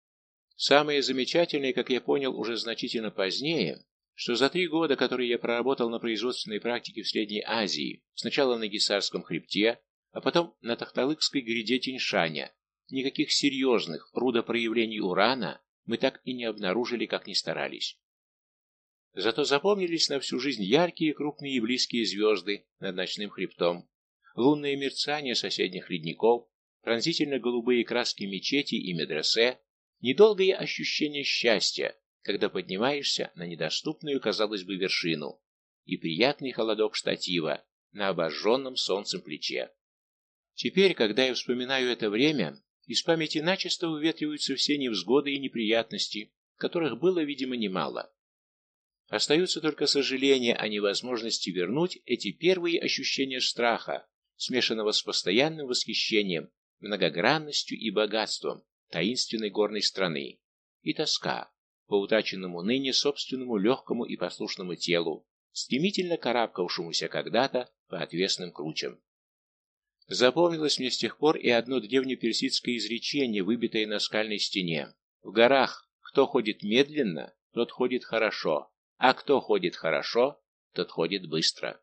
Самое замечательное, как я понял уже значительно позднее, что за три года, которые я проработал на производственной практике в Средней Азии, сначала на Гисарском хребте, а потом на Тахталыкской гряде Тиньшаня, никаких серьезных рудопроявлений урана мы так и не обнаружили, как ни старались. Зато запомнились на всю жизнь яркие, крупные и близкие звезды над ночным хребтом, лунное мерцание соседних ледников, пронзительно-голубые краски мечети и медресе, недолгое ощущение счастья, когда поднимаешься на недоступную, казалось бы, вершину, и приятный холодок штатива на обожженном солнцем плече. Теперь, когда я вспоминаю это время, из памяти начисто выветриваются все невзгоды и неприятности, которых было, видимо, немало. Остаются только сожаления о невозможности вернуть эти первые ощущения страха, смешанного с постоянным восхищением, многогранностью и богатством таинственной горной страны, и тоска по утраченному ныне собственному легкому и послушному телу, стремительно карабкавшемуся когда-то по отвесным кручам. Запомнилось мне с тех пор и одно древнеперсидское изречение, выбитое на скальной стене. В горах кто ходит медленно, тот ходит хорошо, а кто ходит хорошо, тот ходит быстро.